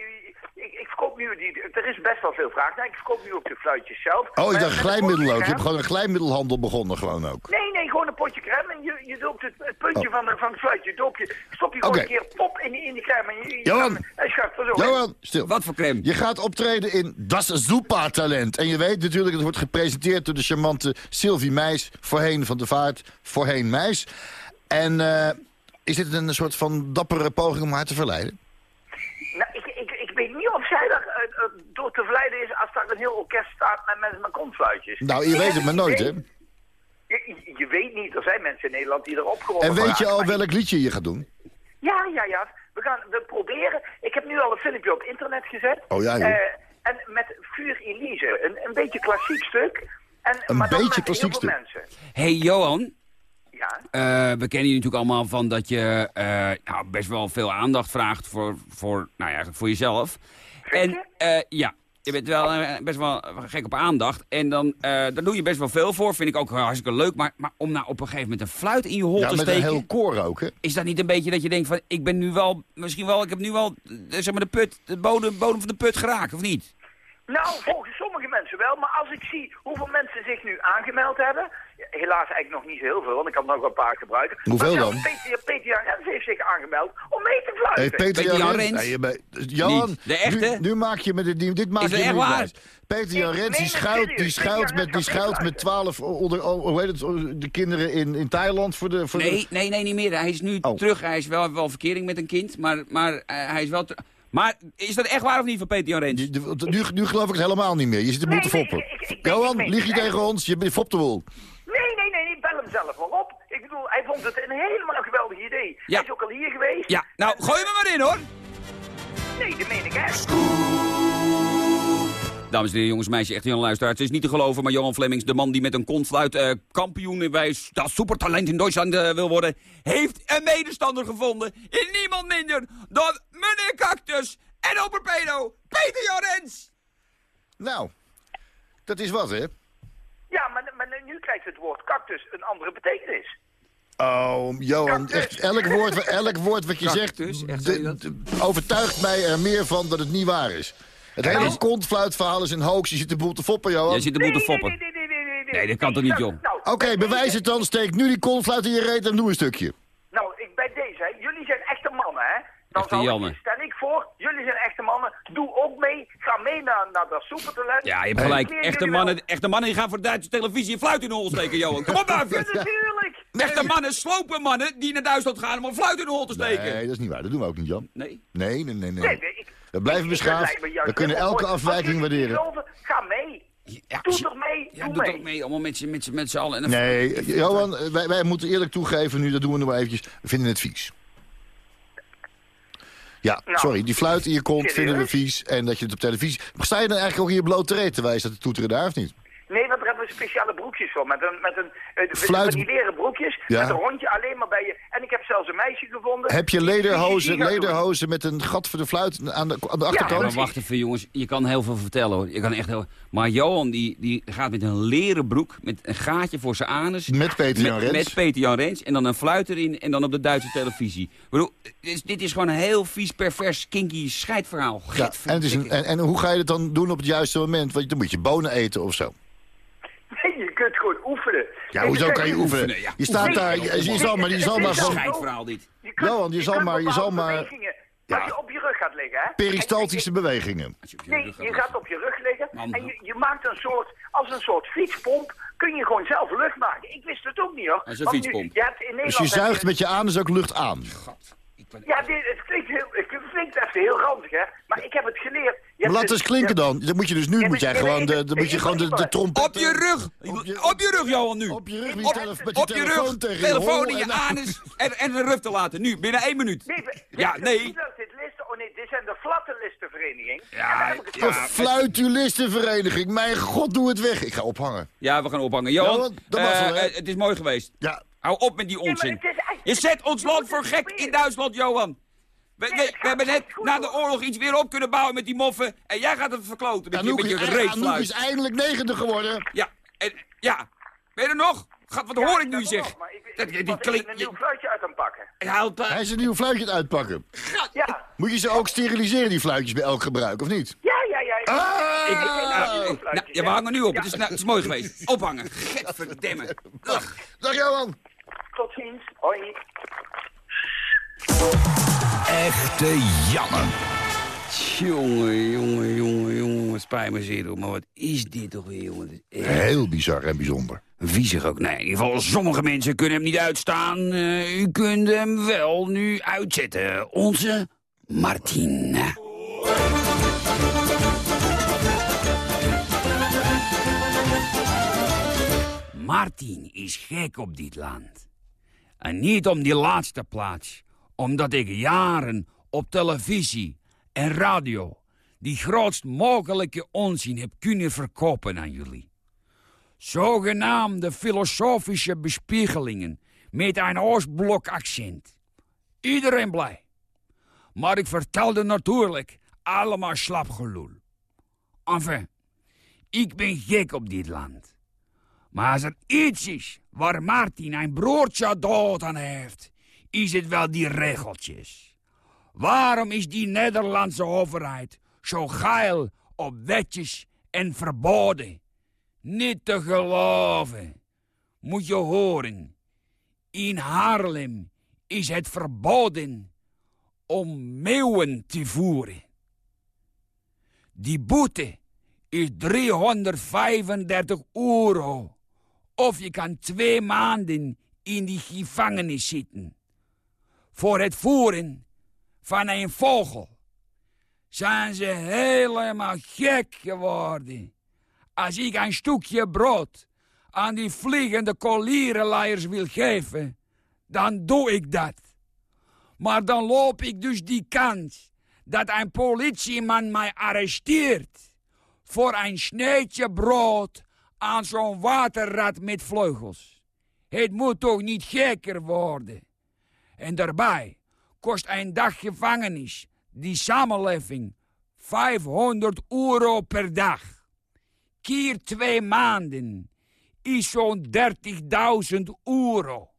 Nu die... Er is best wel veel vraag naar. Ik verkoop nu ook de fluitjes zelf. Oh, ik dacht met glijmiddel een ook. Je hebt gewoon een glijmiddelhandel begonnen gewoon ook. Nee, nee, gewoon een potje crème. En je, je doopt het, het puntje van, de, van het fluitje, doop je, stop je gewoon Oh. Een keer pop in die, in die crème. En je, je Johan. schuift er zo. Johan, stil. Wat voor crème? Je gaat optreden in Das Super-talent. En je weet natuurlijk, het wordt gepresenteerd door de charmante Sylvie Meis. Voorheen van de Vaart, voorheen Meis. En eh, is dit een soort van dappere poging om haar te verleiden? Nou, ik, ik, ik weet niet of zij daar eh, eh, door te verleiden is als daar een heel orkest staat met mensen met kontfluitjes. Nou, je weet het maar nooit, hè? Je, je- weet niet, er zijn mensen in Nederland die erop gewonnen En weet je al welk liedje je gaat doen? Ja, ja, ja. We gaan we proberen. Ik heb nu al een filmpje op internet gezet. Oh, ja. Eh, en met Vuur Elise. Een, een beetje klassiek stuk. En, Een maar beetje klassiek veel stuk. mensen. hey, Johan. Ja. eh, we kennen je natuurlijk allemaal van dat je eh, nou, best wel veel aandacht vraagt voor, voor, nou ja, voor jezelf. En eh, ja, je bent wel best wel gek op aandacht. En dan, eh, daar doe je best wel veel voor. Vind ik ook hartstikke leuk. Maar, maar om nou op een gegeven moment een fluit in je hol Ja, te met een steken... heel koor ook, hè? Is dat niet een beetje dat je denkt van, ik ben nu wel, misschien wel, ik heb nu wel, zeg maar, de put, de bodem, bodem van de put geraakt, of niet? Nou, volgens sommige mensen wel. Maar als ik zie hoeveel mensen zich nu aangemeld hebben... Helaas eigenlijk nog niet zo heel veel, want ik kan nog wel een paar gebruiken. Hoeveel dan? Peter, Peter Jan Rens heeft zich aangemeld om mee te Hey, fluiten. Peter Peter Jan Rens. Nee, bent- Niet. De echte? Nu, nu maak je me de, die- dit maak Is je echt niet waar? Peter Jan Rens, die schuilt, die schuilt met, die schuilt met twaalf onder, oh, hoe heet het, de kinderen in, in Thailand voor de... Voor de- Nee, nee, nee, niet meer. Hij is nu Oh. terug. Hij is wel, wel verkering met een kind, maar, maar eh, hij is wel... Maar is dat echt waar of niet van Peter Jan Rens? Nu, nu geloof ik het helemaal niet meer. Je zit de boel te Nee, nee, foppen. ik- ik- ik- ik Johan, lieg je tegen ons? Je fopt de boel. Nee, nee, nee, nee, bel hem zelf wel op. Ik bedoel, hij vond het een helemaal geweldig idee. Ja. Hij is ook al hier geweest. Ja, nou, gooi me maar in, hoor! Nee, dat meen ik echt. Dames en heren, jongens, meisjes, echt Jan luisteraars. Het is niet te geloven, maar Johan Flemings, de man die met een konfluit eh, kampioen bij dat supertalent in Duitsland eh, wil worden, heeft een medestander gevonden in niemand minder dan meneer Cactus en Operpedo, Peter Jan Rens! Nou, dat is wat, hè? Ja, maar, maar nu krijgt het woord cactus een andere betekenis. Oh, Johan, echt, elk woord, elk woord wat je Cactus, zegt echt, de- je de- overtuigt mij er meer van dat het niet waar is. Het hele kontfluitverhaal is een hoax. Je zit de boel te foppen, Johan. Jij zit de boel te Nee, nee, foppen. nee, nee, nee, nee, nee. Nee, dat kan toch niet, John? nou, Oké, bewijs het dan. Steek nu die kontfluit in je reet en doe een stukje. Nou, ik, bij deze, hè. jullie zijn echte mannen, hè. Dan Echte zou Janne. ik, stel ik voor, jullie zijn echte mannen, doe ook mee, ga mee naar, naar dat supertalent. Ja, je hebt gelijk. Echte mannen, wel. echte mannen die gaan voor de Duitse televisie een fluit in de hol steken, Johan. Kom op, [LAUGHS] Ja, buiten! natuurlijk. Echte mannen, slopen mannen, die naar Duitsland gaan om een fluit in de hol te steken. Nee, dat is niet waar. Dat doen we ook niet, Jan. Nee. Nee, nee, nee, nee. Nee, nee, ik- We blijven beschaafd. We kunnen elke mooi. afwijking waarderen. geloven, Ga mee. Ja, Doe toch mee, Ja, doe doe mee. toch mee, allemaal met z'n met, z'n- met z'n allen. En Nee, Johan, wij, wij moeten eerlijk toegeven nu, dat doen we nog maar eventjes. We vinden het vies. Ja, Nou, sorry, die fluit in je kont serieus? vinden we vies. En dat je het op televisie... Maar sta je dan eigenlijk ook in je blote reet te wijzen dat de toeteren daar of niet? We speciale broekjes voor. Met een, met een, eh, de- Fluit- van die leren broekjes. Ja. Met een hondje alleen maar bij je. En ik heb zelfs een meisje gevonden. Heb je lederhozen, lederhozen met een gat voor de fluit aan de, aan de Ja, achterkant? maar wacht even jongens, je kan heel veel vertellen hoor. Je kan echt heel... Maar Johan die, die gaat met een leren broek, met een gaatje voor zijn anus. Met Peter Jan met, Rens. met Peter Jan Rens en dan een fluit erin en dan op de Duitse televisie. Ik bedoel, dit is, dit is gewoon een heel vies, pervers, kinky scheidverhaal. Ja, en, het is een, en, en hoe ga je het dan doen op het juiste moment? Want dan moet je bonen eten of zo. Kunt gewoon oefenen. Ja, hoezo kan je oefenen? Oefenen, ja. Je staat daar, je, je zal maar, je zal maar. Scheidverhaal dit. Je kunt- Johan, je zal maar- je zal maar- Ja. Je op je rug gaat liggen, hè? peristaltische En bewegingen. Als je je Nee, je gaat op je rug liggen Man, en je, je maakt een soort, als een soort fietspomp, kun je gewoon zelf lucht maken. Ik wist het ook niet hoor. Is een nu- fietspomp. je hebt in Dus Nederland je zuigt met je anus ook lucht aan. Ja, dit, het, klinkt heel, klinkt even heel ranzig, hè. Maar ik heb het geleerd. Je Maar hebt laat het- het eens klinken dan. Dan moet je dus nu moet jij gewoon de, dan moet je gewoon de, de trompet... Op je rug! Op je- rug, Johan, nu! Op je rug met je Op, je rug, tegen je telefoon in je en dan- anus en, en een rug te laten. Nu, binnen één minuut. Nee, dit- Ja, nee. Oh nee, dit zijn de Flatte Listenvereniging. Ja, ja. Fluitulistenvereniging. Mijn god, doe het weg. Ik ga ophangen. Ja, we gaan ophangen. Johan, eh, eh, het is mooi geweest. Ja, Hou op met die onzin. is Je zet ons land voor gek in Duitsland, Johan. We, Nee, hebben net na de oorlog iets weer op kunnen bouwen met die moffen. En jij gaat het verkloten met je, Anouk met je is, Anouk is reetfluit. eindelijk negende geworden. Ja, en, ja. Ben je er nog? Gaat, wat hoor ik nu zeg? nog, maar ik- Dat, die een nieuw fluitje uit aan het pakken. Je haalt... eh, Hij is een nieuw fluitje uitpakken. Ja, Moet je ze ook steriliseren, die fluitjes, bij elk gebruik, of niet? ja, ja, ja. Ah! ik, Ik- nou, ik- ik- nou, ja, we hangen nu op. Het, is, nou, het is mooi geweest. [LAUGHS] Ophangen. Getverdemme. Ugh. Dag Johan. Tot ziens. Hoi. Echte Janne. Jongen, jongen, jongen, jongen. Spijt me zeer, hoor, maar wat is dit toch weer, jongen? Echt Heel bizar en bijzonder. Viezig ook. Nee, in ieder geval, sommige mensen kunnen hem niet uitstaan. Eh, u kunt hem wel nu uitzetten. Onze Martin. Martin is gek op dit land. En niet om die laatste plaats. Omdat ik jaren op televisie en radio... die grootst mogelijke onzin heb kunnen verkopen aan jullie zogenaamde filosofische bespiegelingen met een Oostblok accent. Iedereen blij. Maar ik vertelde natuurlijk allemaal slapgelul. Enfin, ik ben gek op dit land. Maar als er iets is waar Martin een broertje dood aan heeft, is het wel die regeltjes. Waarom is die Nederlandse overheid zo geil op wetjes en verboden? Niet te geloven. Moet je horen. In Haarlem is het verboden om meeuwen te voeren. Die boete is 335 euro. Of je kan twee maanden in die gevangenis zitten. Voor het voeren van een vogel zijn ze helemaal gek geworden. Als ik een stukje brood aan die vliegende kolierenleiers wil geven, dan doe ik dat. Maar dan loop ik dus die kans dat een politieman mij arresteert voor een sneetje brood aan zo'n waterrat met vleugels. Het moet toch niet gekker worden. En daarbij kost een dag gevangenis die samenleving 500 euro per dag keer twee maanden is zo'n 30.000 euro.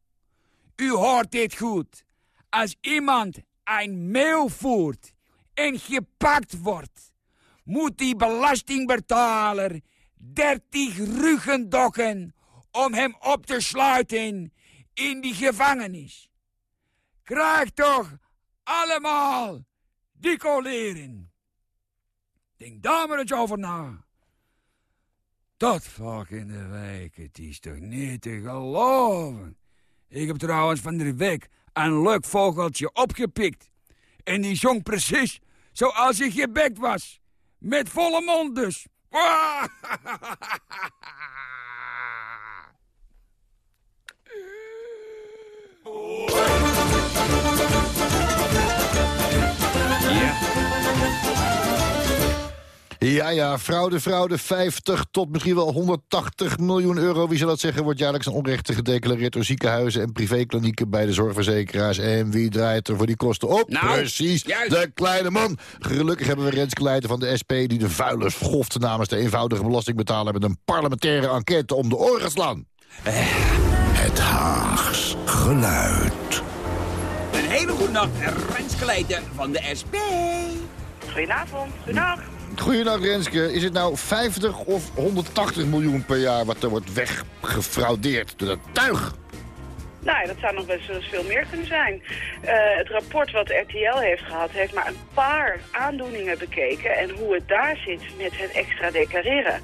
U hoort dit goed. Als iemand een mail voert en gepakt wordt, moet die belastingbetaler 30 ruggendokken om hem op te sluiten in die gevangenis. Krijg toch allemaal die coleren. Denk daar maar eens over na. Tot vaak in de week, het is toch niet te geloven. Ik heb trouwens van de week een leuk vogeltje opgepikt. En die zong precies zoals hij gebekt was. Met volle mond dus. [LAUGHS] Ja, ja, fraude, fraude, 50 tot misschien wel 180 miljoen euro. Wie zal dat zeggen, wordt jaarlijks een onrechte gedeclareerd... door ziekenhuizen en privéklinieken bij de zorgverzekeraars. En wie draait er voor die kosten op? Nou, Precies, juist. de kleine man. Gelukkig hebben we Renske Leijten van de SP... die de vuile schoft namens de eenvoudige belastingbetaler... met een parlementaire enquête om de oren slaan. Het Haags geluid. Een hele goede nacht, Renske Leijten van de SP. Goedenavond, goedendag. Goedenacht Renske, is het nou 50 of 180 miljoen per jaar... wat er wordt weggefraudeerd door dat tuig? Nou ja, dat zou nog best wel eens veel meer kunnen zijn. Eh, het rapport wat RTL heeft gehad, heeft maar een paar aandoeningen bekeken... en hoe het daar zit met het extra declareren.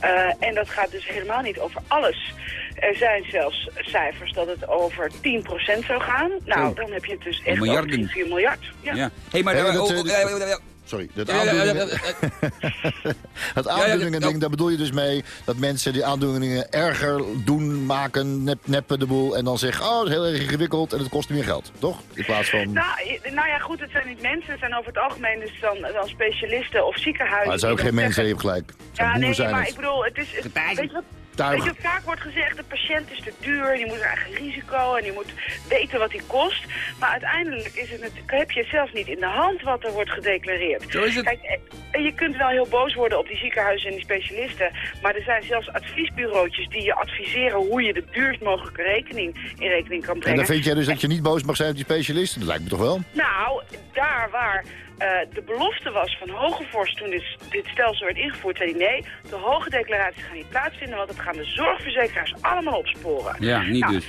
Eh, en dat gaat dus helemaal niet over alles. Er zijn zelfs cijfers dat het over 10% zou gaan. Nou, Oh. dan heb je het dus echt miljarden. over 4 miljard. Ja. Ja. Hey, maar... Eh, dat, oh, eh, eh, Sorry, dat ja, ja, ja, aandoeningen, ja, het ja, aandoeningen [LAUGHS] ding, daar bedoel je dus mee dat mensen die aandoeningen erger doen, maken, nep, neppen de boel en dan zeggen, oh, dat is heel erg ingewikkeld en het kost meer geld, toch? In plaats van... Nou, nou ja, goed, het zijn niet mensen. Het zijn over het algemeen dus dan, dan specialisten of ziekenhuizen. Maar het zijn ook geen mensen, je hebt gelijk. Het zijn Ja, nee, zijn maar het. ik bedoel, het is... Het, weet je wat? Tuig. Weet je, wat vaak wordt gezegd, de patiënt is te duur, die moet een eigen risico en die moet weten wat die kost. Maar uiteindelijk is het, heb je zelf niet in de hand wat er wordt gedeclareerd. Zo is het. Kijk, eh, en je kunt wel heel boos worden op die ziekenhuizen en die specialisten, maar er zijn zelfs adviesbureautjes die je adviseren hoe je de duurst mogelijke rekening in rekening kan En brengen. dan vind jij dus dat je niet boos mag zijn op die specialisten? Dat lijkt me toch wel? Nou, daar waar eh, de belofte was van Hogevorst toen dit, dit stelsel werd ingevoerd, zei hij nee, de hoge declaraties gaan niet plaatsvinden, want het gaan de zorgverzekeraars allemaal opsporen. Ja, niet Nou, dus.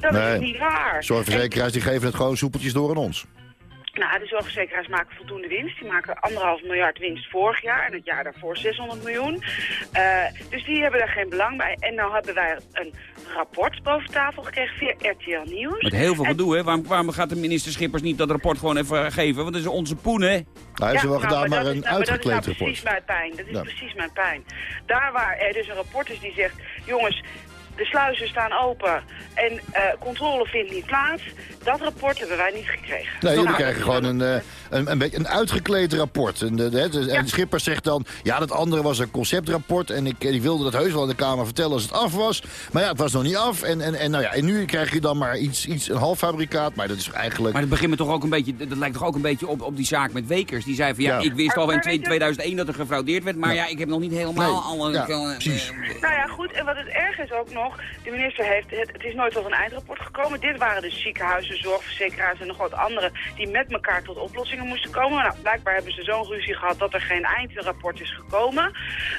Dat Nee. is niet waar. Zorgverzekeraars die geven het gewoon soepeltjes door aan ons. Nou, de zorgverzekeraars maken voldoende winst. Die maken anderhalf miljard winst vorig jaar en het jaar daarvoor 600 miljoen. Eh, dus die hebben daar geen belang bij. En nou hebben wij een rapport boven tafel gekregen via RTL Nieuws. Met heel veel En- gedoe, hè? Waarom, waarom gaat de minister Schippers niet dat rapport gewoon even geven? Want dat is onze poen, hè? Nou, heeft ze wel nou, gedaan, maar, dat is een nou- dat is uitgekleed nou rapport. precies mijn pijn. Dat is Ja. precies mijn pijn. Daar waar er dus een rapport is die zegt... jongens, de sluizen staan open en eh, controle vindt niet plaats. Dat rapport hebben wij niet gekregen. Nee, jullie Nou, krijgen gewoon een, eh, een, een, beetje een uitgekleed rapport. En, de, de, de- en Schippers zegt dan, ja, dat andere was een conceptrapport... en ik, ik wilde dat heus wel aan de Kamer vertellen als het af was. Maar ja, het was nog niet af. En, en, en, nou ja, en nu krijg je dan maar iets, iets een half fabrikaat. Maar dat is eigenlijk... Maar dat begint me toch ook een beetje, dat lijkt toch ook een beetje op, op die zaak met Wekers. Die zei van ja, Ja. ik wist al in Maar weet twee- je- 2001 dat er gefraudeerd werd, maar ja, ik heb nog niet helemaal Nee, alle... ja, precies. Nou ja, goed. En wat het erg is ook nog, de minister heeft, het, het is nooit tot een eindrapport gekomen. Dit waren dus ziekenhuizen, zorgverzekeraars en nog wat anderen die met elkaar tot oplossingen moesten komen. Nou, blijkbaar hebben ze zo'n ruzie gehad dat er geen eindrapport is gekomen.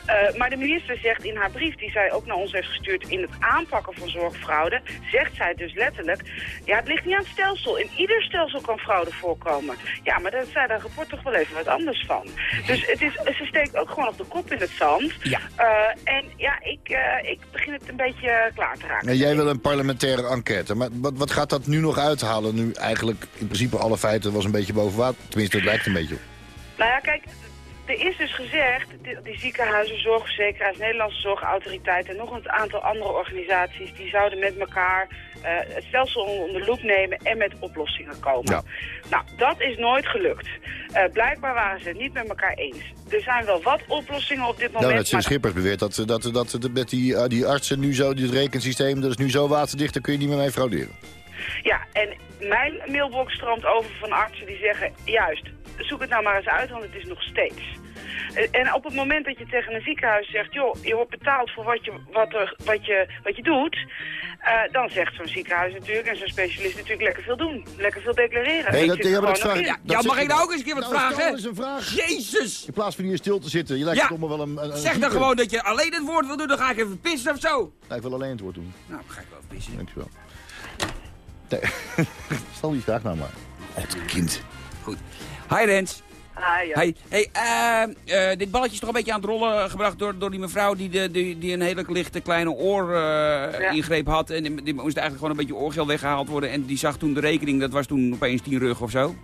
Eh, maar de minister zegt in haar brief, die zij ook naar ons heeft gestuurd in het aanpakken van zorgfraude, zegt zij dus letterlijk, ja, het ligt niet aan het stelsel. In ieder stelsel kan fraude voorkomen. Ja, maar daar zei dat rapport toch wel even wat anders van. Dus het is, ze steekt ook gewoon op de kop in het zand. Ja. Eh, en ja, ik, eh, ik begin het een beetje klaar te raken. En jij wil een parlementaire enquête. Maar wat, wat gaat dat nu nog uithalen? Nu eigenlijk in principe alle feiten was een beetje boven water. Tenminste, het lijkt een beetje op. Nou ja, kijk, er is dus gezegd, die, die ziekenhuizen, zorgverzekeraars, Nederlandse Zorgautoriteit en nog een aantal andere organisaties, die zouden met elkaar eh, het stelsel onder de loep nemen en met oplossingen komen. Ja. Nou, dat is nooit gelukt. Eh, blijkbaar waren ze het niet met elkaar eens. Er zijn wel wat oplossingen op dit moment. Nou, dat maar- Schippers beweert dat, dat, dat, dat met die, eh, die artsen nu zo, dit rekensysteem, dat is nu zo waterdicht, daar kun je niet meer mee frauderen. Ja, en mijn mailbox stroomt over van artsen die zeggen... juist, zoek het nou maar eens uit, want het is nog steeds. En- op het moment dat je tegen een ziekenhuis zegt... joh, je wordt betaald voor wat je, wat er, wat je, wat je doet... eh, dan zegt zo'n ziekenhuis natuurlijk en zo'n specialist natuurlijk lekker veel doen. Lekker veel declareren. Hey, Ik dat- ja, maar dat vraag- Ja, mag ik nou ook eens een keer wat Nou, vragen? eens een vraag. Jezus! In plaats van hier stil te zitten. Je lijkt Ja. het toch wel een, Zeg dan gewoon dat je alleen het woord wil doen, dan ga ik even pissen of zo. Nou, ik wil alleen het woord doen. Nou, dan ga ik wel even pissen. Dankjewel. Nee. [LAUGHS] Stel die vraag nou maar. God, kind. Goed. Hi Rens. Ah, ja. Hey, hey eh, eh, dit balletje is toch een beetje aan het rollen gebracht door, door die mevrouw die, de, die, die een hele lichte kleine oor-ingreep had. En die, die moest eigenlijk gewoon een beetje oorgel weggehaald worden. En die zag toen de rekening, dat was toen opeens 10 rug of zo.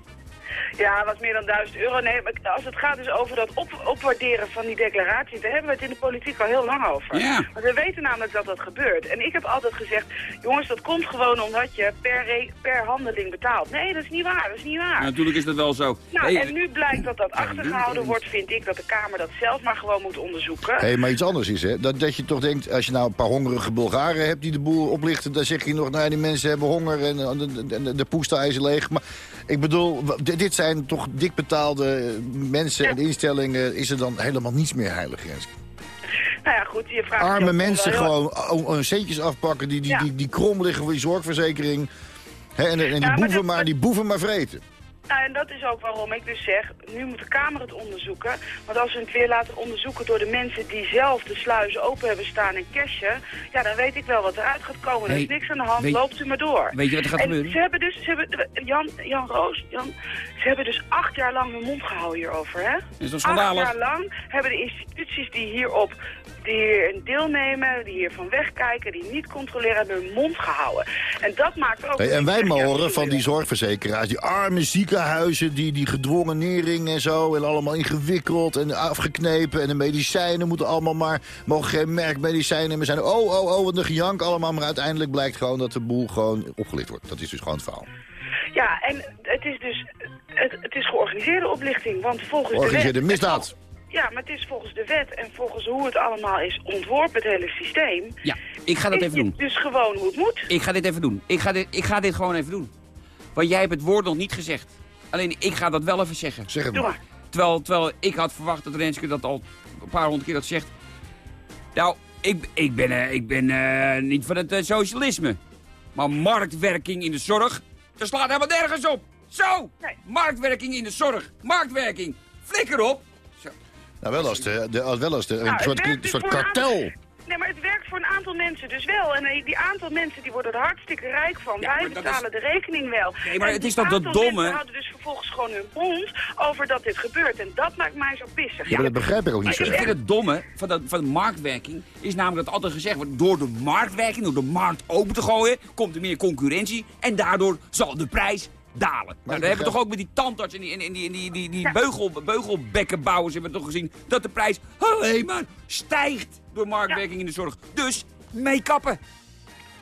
Ja, het was meer dan 1000 euro. Nee, maar als het gaat dus over dat op, opwaarderen van die declaratie, daar hebben we het in de politiek al heel lang over. Ja. Want we weten namelijk dat dat gebeurt. En ik heb altijd gezegd, jongens, dat komt gewoon omdat je per, re- per handeling betaalt. Nee, dat is niet waar, dat is niet waar. Ja, natuurlijk is dat wel zo. nou, Hey, en nu blijkt dat dat achtergehouden wordt, vind ik dat de Kamer dat zelf maar gewoon moet onderzoeken. Hé, maar iets anders is, hè. Dat, dat je toch denkt, als je nou een paar hongerige Bulgaren hebt die de boel oplichten... dan zeg je nog, nou, die mensen hebben honger en de, de, de, de poesta is leeg. Maar ik bedoel, dit dit zijn toch dik betaalde mensen en instellingen. Is er dan helemaal niets meer heilig, Renske? Nou ja, goed, je vraagt... Arme mensen wel gewoon oh, oh, centjes afpakken die, die, Ja. die, die krom liggen voor die zorgverzekering. En, en die, boeven dat- maar, die boeven maar vreten. Nou, en dat is ook waarom ik dus zeg, nu moet de Kamer het onderzoeken. Want als we het weer laten onderzoeken door de mensen die zelf de sluizen open hebben staan en cashen... ja, dan weet ik wel wat eruit gaat komen. Er is niks aan de hand, weet- loopt u maar door. Weet je wat er gaat en gebeuren? Ze hebben dus, ze hebben, Jan, Jan Roos, Jan, ze hebben dus acht jaar lang hun mond gehouden hierover, hè? Is Acht schandalig? jaar lang hebben de instituties die hierop die hierin deelnemen, die hiervan wegkijken, die niet controleren, hebben hun mond gehouden. En dat maakt ook... Hey, en wij ja, mogen van die zorgverzekeraars, die arme ziekenhuizen, die, die gedwongen nering en zo, en allemaal ingewikkeld en afgeknepen. En de medicijnen moeten allemaal maar, mogen geen merkmedicijnen meer zijn. Oh, oh, oh, wat een gejank allemaal. Maar uiteindelijk blijkt gewoon dat de boel gewoon opgelicht wordt. Dat is dus gewoon het verhaal. Ja, en het is dus het, het is georganiseerde oplichting, want volgens Organiseerde de wet... misdaad. Ja, maar het is volgens de wet en volgens hoe het allemaal is ontworpen, het hele systeem... Ja, ik ga dat even doen. dus gewoon hoe het moet. Ik ga dit even doen. Ik ga dit, ik ga dit gewoon even doen. Want jij hebt het woord nog niet gezegd. Alleen ik ga dat wel even zeggen. Zeg het maar. maar. Terwijl, terwijl ik had verwacht dat Renske dat al een paar honderd keer dat zegt. Nou, ik, ik ben, eh, ik ben eh, niet van het eh, socialisme. Maar marktwerking in de zorg, dat slaat helemaal nergens op. Zo! Nee. Marktwerking in de zorg. Marktwerking. Flikker op. Nou, wel als, de, de, als- wel als de, een Nou, het soort, een dus soort kartel. aantal- Nee, maar het werkt voor een aantal mensen dus wel. En eh, die aantal mensen die worden er hartstikke rijk van. Ja, Wij dat betalen de rekening wel. Nee, maar En het is toch dat aantal domme- mensen houden dus vervolgens gewoon hun mond over dat dit gebeurt. En dat maakt mij zo pissig. Ja, maar dat begrijp ik ook niet Ik zo. vind het domme van de, van de marktwerking is namelijk dat altijd gezegd wordt... door de marktwerking, door de markt open te gooien, komt er meer concurrentie... en daardoor zal de prijs dalen. Nou, dat hebben we toch ook met die tandarts en die, en, die, en die, die, die beugel, beugelbekkenbouwers... hebben we toch gezien dat de prijs alleen maar stijgt door marktwerking in de zorg. Dus mee kappen.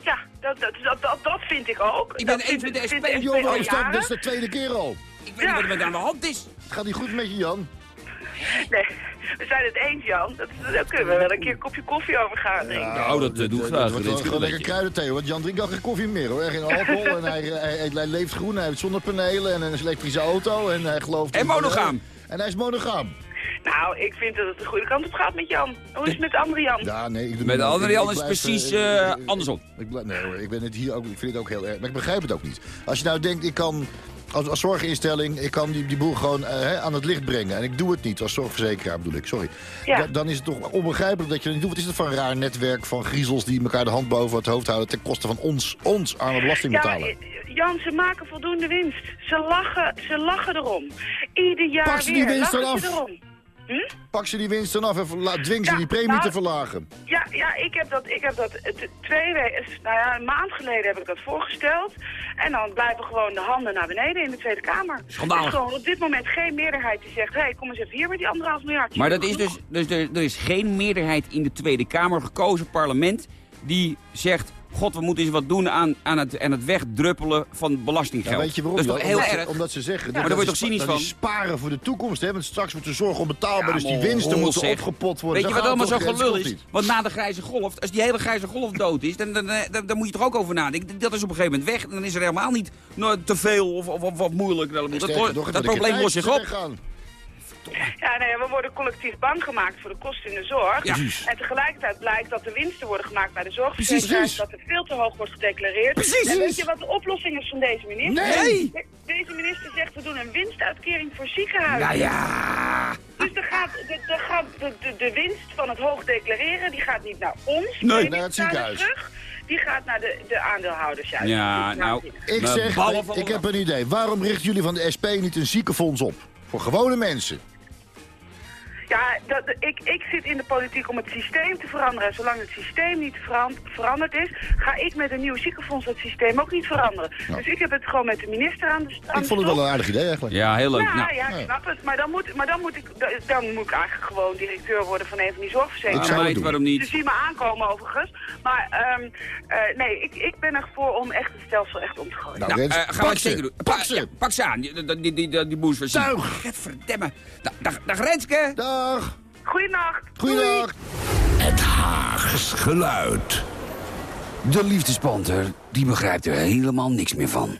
Ja, dat, dat, dat, dat, dat vind ik ook. Ik ben Dat eens vindt- met de SP. Dat jaren. dat is de tweede keer al. Ik weet niet wat er met aan de hand is. Het gaat niet goed met je, Jan. Nee, we zijn het eens, Jan. Dat, daar kunnen we wel een keer een kopje koffie over gaan drinken. Nou, dat, doe ik graag. Het wordt gewoon een lekker kruidenthee, want Jan drinkt al geen koffie meer hoor. Geen alcohol en hij, hij, hij- hij leeft groen, hij heeft zonnepanelen en een elektrische auto en hij gelooft... En in- monogaam. En hij is monogaam. Nou, ik vind dat het de goede kant op gaat met Jan. Hoe is het met de andere Jan? Ja, nee, ik doe Met de ik- andere ik Jan is blijf, precies eh, eh, ik- ik- andersom. Ik, nee hoor, ik ben het hier ook, ik vind het ook heel erg, maar ik begrijp het ook niet. Als je nou denkt, ik kan als, als zorginstelling, ik kan die, die boel gewoon eh, hè, aan het licht brengen. En ik doe het niet, als zorgverzekeraar bedoel ik, sorry. Ja. Da- dan is het toch onbegrijpelijk dat je dat niet doet. Wat is het voor een raar netwerk van griezels die elkaar de hand boven het hoofd houden... ten koste van ons, ons arme Ja, belastingbetaler? eh, Jan, ze maken voldoende winst. Ze lachen, ze lachen erom. Ieder jaar weer winst lachen ze af. Erom. Pak ze die winst dan af en dwing ze Ja, die premie nou- te verlagen. Ja, ja ik heb dat, ik heb dat eh, twee weken, nou ja, een maand geleden heb ik dat voorgesteld. En dan blijven gewoon de handen naar beneden in de Tweede Kamer. Schandalig. Er is gewoon op dit moment geen meerderheid die zegt, hé, hey, kom eens even hier met die anderhalf miljard. Maar dat is dus, dus er, er is geen meerderheid in de Tweede Kamer, gekozen parlement, die zegt... God, we moeten eens wat doen aan, aan, het, aan het wegdruppelen van belastinggeld. Ja, weet je waarom? Dat is toch Jan? heel omdat, erg? Ze, omdat ze zeggen... maar daar word je toch cynisch dat van? sparen voor de toekomst, hè? Want straks moet de zorg onbetaalbaar, Ja, dus die winsten moeten zeg. opgepot worden. Weet je wat allemaal zo gelul Dat is? Want na de grijze golf, als die hele grijze golf dood is, dan, dan, dan, dan moet je toch ook over nadenken. Dat is op een gegeven moment weg. Dan is er helemaal niet nou, te veel of, of, of, of moeilijk. Dat, dat, dat probleem tijd zich dat op. Ja, nee, we worden collectief bang gemaakt voor de kosten in de zorg. Ja. En tegelijkertijd blijkt dat er winsten worden gemaakt bij de zorgverzekeraars. Precies. Dat er veel te hoog wordt gedeclareerd. Precies. En weet je wat de oplossing is van deze minister? Nee. De- Deze minister zegt we doen een winstuitkering voor ziekenhuizen. Nou ja. Dus er gaat, de, de, gaat de, de, de winst van het hoog declareren, die gaat niet naar ons, Nee. Naar het ziekenhuis. terug. Die gaat naar de, de aandeelhouders juist. Ja, Die nou... Ik zeg, ik, ik heb een idee. Waarom richten jullie van de SP niet een ziekenfonds op? Voor gewone mensen. Ja, dat, ik, ik zit in de politiek om het systeem te veranderen. En zolang het systeem niet veran- veranderd is, ga ik met een nieuw ziekenfonds het systeem ook niet veranderen. Dus ik heb het gewoon met de minister aan de, aan Ik vond het wel een aardig idee eigenlijk. Ja, heel leuk. Ja, Nou, ja, ik snap het. Maar dan moet, maar dan moet, ik, dan moet ik eigenlijk gewoon directeur worden van een van die Ik zorgverzekeraars. zou het meid, doen. waarom Ze niet? zien me aankomen overigens. Maar ehm, eh, nee, ik, ik ben ervoor om echt het stelsel echt om te gooien. Nou, Nou, we pak het zeker ze. doen. Pak Pa- ze. ja, pak ze aan, die, die, die, die, die booster. Zuig. Verdemme. Dag, dag, dag Renske. Dag. Goeienacht. Goeiedag. Het Haags geluid. De liefdespanter, die begrijpt er helemaal niks meer van.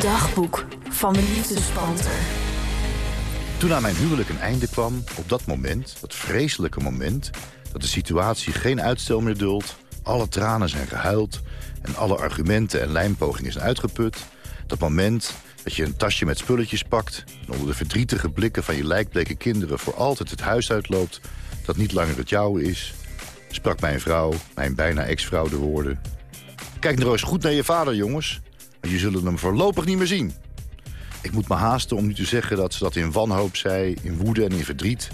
Dagboek van de liefdespanter. Toen aan mijn huwelijk een einde kwam, op dat moment, dat vreselijke moment... dat de situatie geen uitstel meer duldt, alle tranen zijn gehuild... en alle argumenten en lijmpogingen zijn uitgeput... Dat moment dat je een tasje met spulletjes pakt... en onder de verdrietige blikken van je lijkbleke kinderen... voor altijd het huis uitloopt dat niet langer het jouwe is... sprak mijn vrouw, mijn bijna ex-vrouw, de woorden... Kijk nou eens goed naar je vader, jongens. Want je zullen hem voorlopig niet meer zien. Ik moet me haasten om nu te zeggen dat ze dat in wanhoop zei... in woede en in verdriet...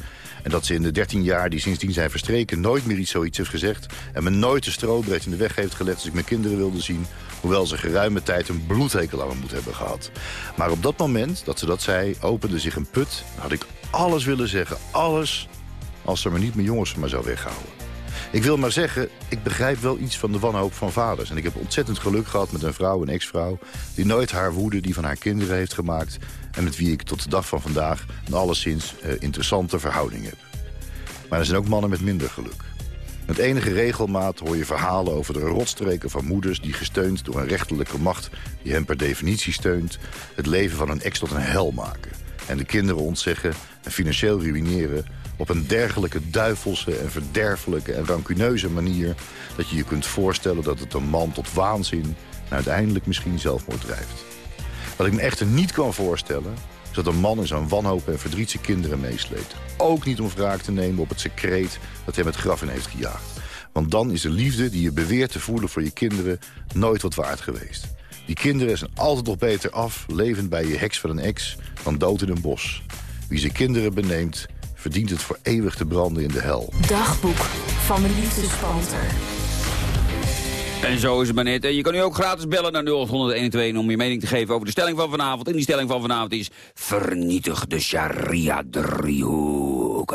En dat ze in de 13 jaar die sindsdien zijn verstreken... nooit meer iets zoiets heeft gezegd... en me nooit de strobreed in de weg heeft gelegd als ik mijn kinderen wilde zien... hoewel ze geruime tijd een bloedhekel aan me moet hebben gehad. Maar op dat moment dat ze dat zei, opende zich een put... had ik alles willen zeggen, alles... als ze me niet mijn jongens van me zou weghouden. Ik wil maar zeggen, ik begrijp wel iets van de wanhoop van vaders. En ik heb ontzettend geluk gehad met een vrouw, een ex-vrouw... die nooit haar woede die van haar kinderen heeft gemaakt... en met wie ik tot de dag van vandaag een alleszins uh, interessante verhouding heb. Maar er zijn ook mannen met minder geluk. Met enige regelmaat hoor je verhalen over de rotstreken van moeders... die gesteund door een rechterlijke macht die hen per definitie steunt... het leven van een ex tot een hel maken. En de kinderen ontzeggen en financieel ruïneren op een dergelijke duivelse en verderfelijke en rancuneuze manier... dat je je kunt voorstellen dat het een man tot waanzin... en uiteindelijk misschien zelfmoord drijft. Wat ik me echter niet kan voorstellen... is dat een man in zo'n wanhoop en verdriet zijn kinderen meesleept. Ook niet om wraak te nemen op het secreet dat hem het graf in heeft gejaagd. Want dan is de liefde die je beweert te voelen voor je kinderen... nooit wat waard geweest. Die kinderen zijn altijd nog beter af, levend bij je heks van een ex... dan dood in een bos. Wie zijn kinderen beneemt, verdient het voor eeuwig te branden in de hel. Dagboek van de liefdespanter. En zo is het maar net. Je kan nu ook gratis bellen naar 0800 om je mening te geven over de stelling van vanavond. En die stelling van vanavond is... Vernietig de sharia-driehoek.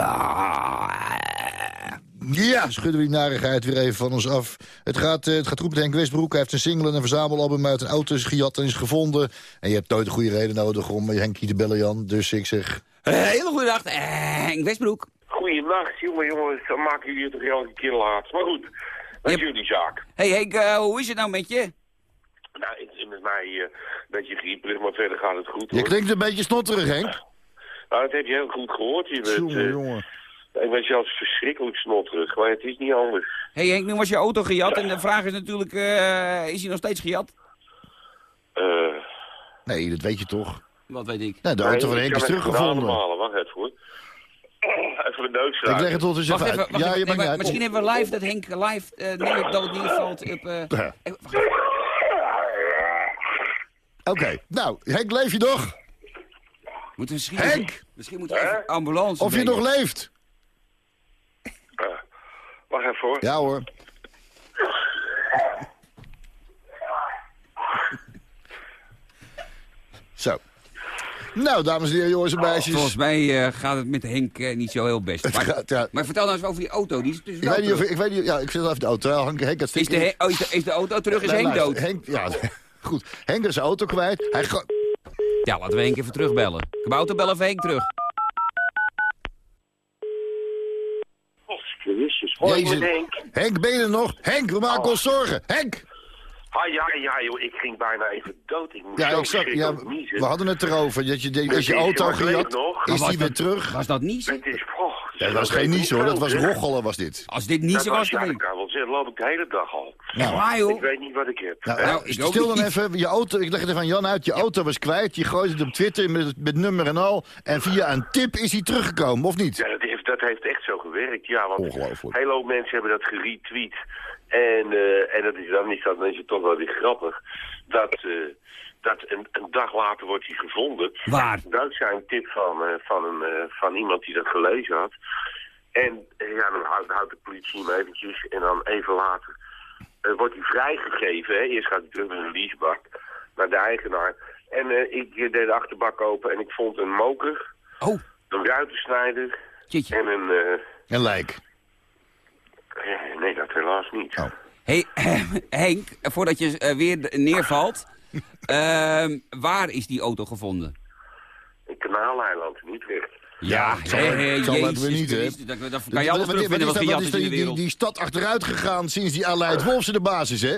Ja, schudden we die narigheid weer even van ons af. Het gaat, uh, het gaat goed met Henk Westbroek. Hij heeft een single en een verzamelalbum uit een auto gejat en is gevonden. En je hebt nooit een goede reden nodig om Henkie te bellen, Jan. Dus ik zeg... hele goede nacht, Henk Westbroek. Goeienacht, jongen, jongens. Dan maken jullie het toch elke keer laat. Maar goed, dat is jullie zaak. hey Henk, uh, hoe is het nou met je? Nou, het is met mij uh, een beetje grieperig, maar verder gaat het goed. Hoor. Je klinkt een beetje snotterig, Henk. Nou, dat heb je heel goed gehoord. Je bent, jongen, jongen. Ik ben zelfs verschrikkelijk snotterig, maar het is niet anders. hey Henk, nu was je auto gejat en de vraag is natuurlijk, uh, is hij nog steeds gejat? Uh, nee, dat weet je toch? Wat weet ik? Nee, de auto van Henk is teruggevonden. Wacht even hoor. [CLEARS THROAT] Even de neus Ik leg het tot eens even, even, uit. Ja, je nee. Misschien hebben we live dat Henk live uh, neer, dat het neervalt op... Uh, ja. Oké, okay. nou, Henk, leef je nog? Moeten we misschien Henk! Even, misschien moeten we even ambulance Of je nog leeft? Uh, wacht even hoor. Ja hoor. Zo. Nou, dames en heren, jongens en meisjes. Volgens mij uh, gaat het met Henk uh, niet zo heel best. Maar, gaat, ja. maar, vertel nou eens over die auto. Die is dus ik, weet niet of, ik weet niet, ja, ik zit even de auto. Henk, Henk, is, de, oh, is, de, is de auto terug? Is nee, Henk dood? Henk, ja, [LAUGHS] goed. Henk is zijn auto kwijt. Hij ja, laten we Henk even terugbellen. Kabouter, bellen even Henk terug. Jezus, hoi Jezus. Henk. Henk, ben je er nog? Henk, we maken Oh. ons zorgen. Henk! Ah, ja, ja, joh, ik ging bijna even dood. Ik moest Ja, ik zag, ja, niezen. we hadden het erover. Dat je, dat je auto gejat. nog. Is die weer terug? Was dat niet? Het is, oh, Ja, dat was geen nies hoor, dat was roggelen was dit. Als dit niet Dat zo was, dan loop ik de hele dag al. Nou, Maar Ik weet niet wat ik heb. Nou, nou, stil dan even, je auto, ik leg het even aan Jan uit, je auto was kwijt, je gooit het op Twitter met, met nummer en al, en via een tip is hij teruggekomen, of niet? Ja, dat heeft, dat heeft echt gewerkt, ja. Want Ongelooflijk. een hele hoop mensen hebben dat geretweet. En, eh, en dat is, dan, is dat, dan is het toch wel weer grappig. Dat, eh, dat een, een dag later wordt hij gevonden. Waar? Dankzij een tip van, eh, van, een, van iemand die dat gelezen had. En ja, dan houdt, houdt de politie hem eventjes. En dan even later eh, wordt hij vrijgegeven. Hè. Eerst gaat hij terug naar de leasebak. Naar de eigenaar. En eh, ik deed de achterbak open en ik vond een moker. Oh, Een ruitensnijder. tjitje. En een... eh, Een lijk. nee, dat helaas niet. Oh. hey, [CLEARS THROAT] Henk, voordat je eh, weer neervalt. [LAUGHS] ehm, waar is die auto gevonden? Een kanaaleiland, niet weg. Ja, zal dat weer niet, hè? Dat, dat kan je alles terugvinden wat is gejat dat- is wat in is de die, die, wereld. die stad achteruit gegaan sinds die Aleid Wolfsen de basis, hè?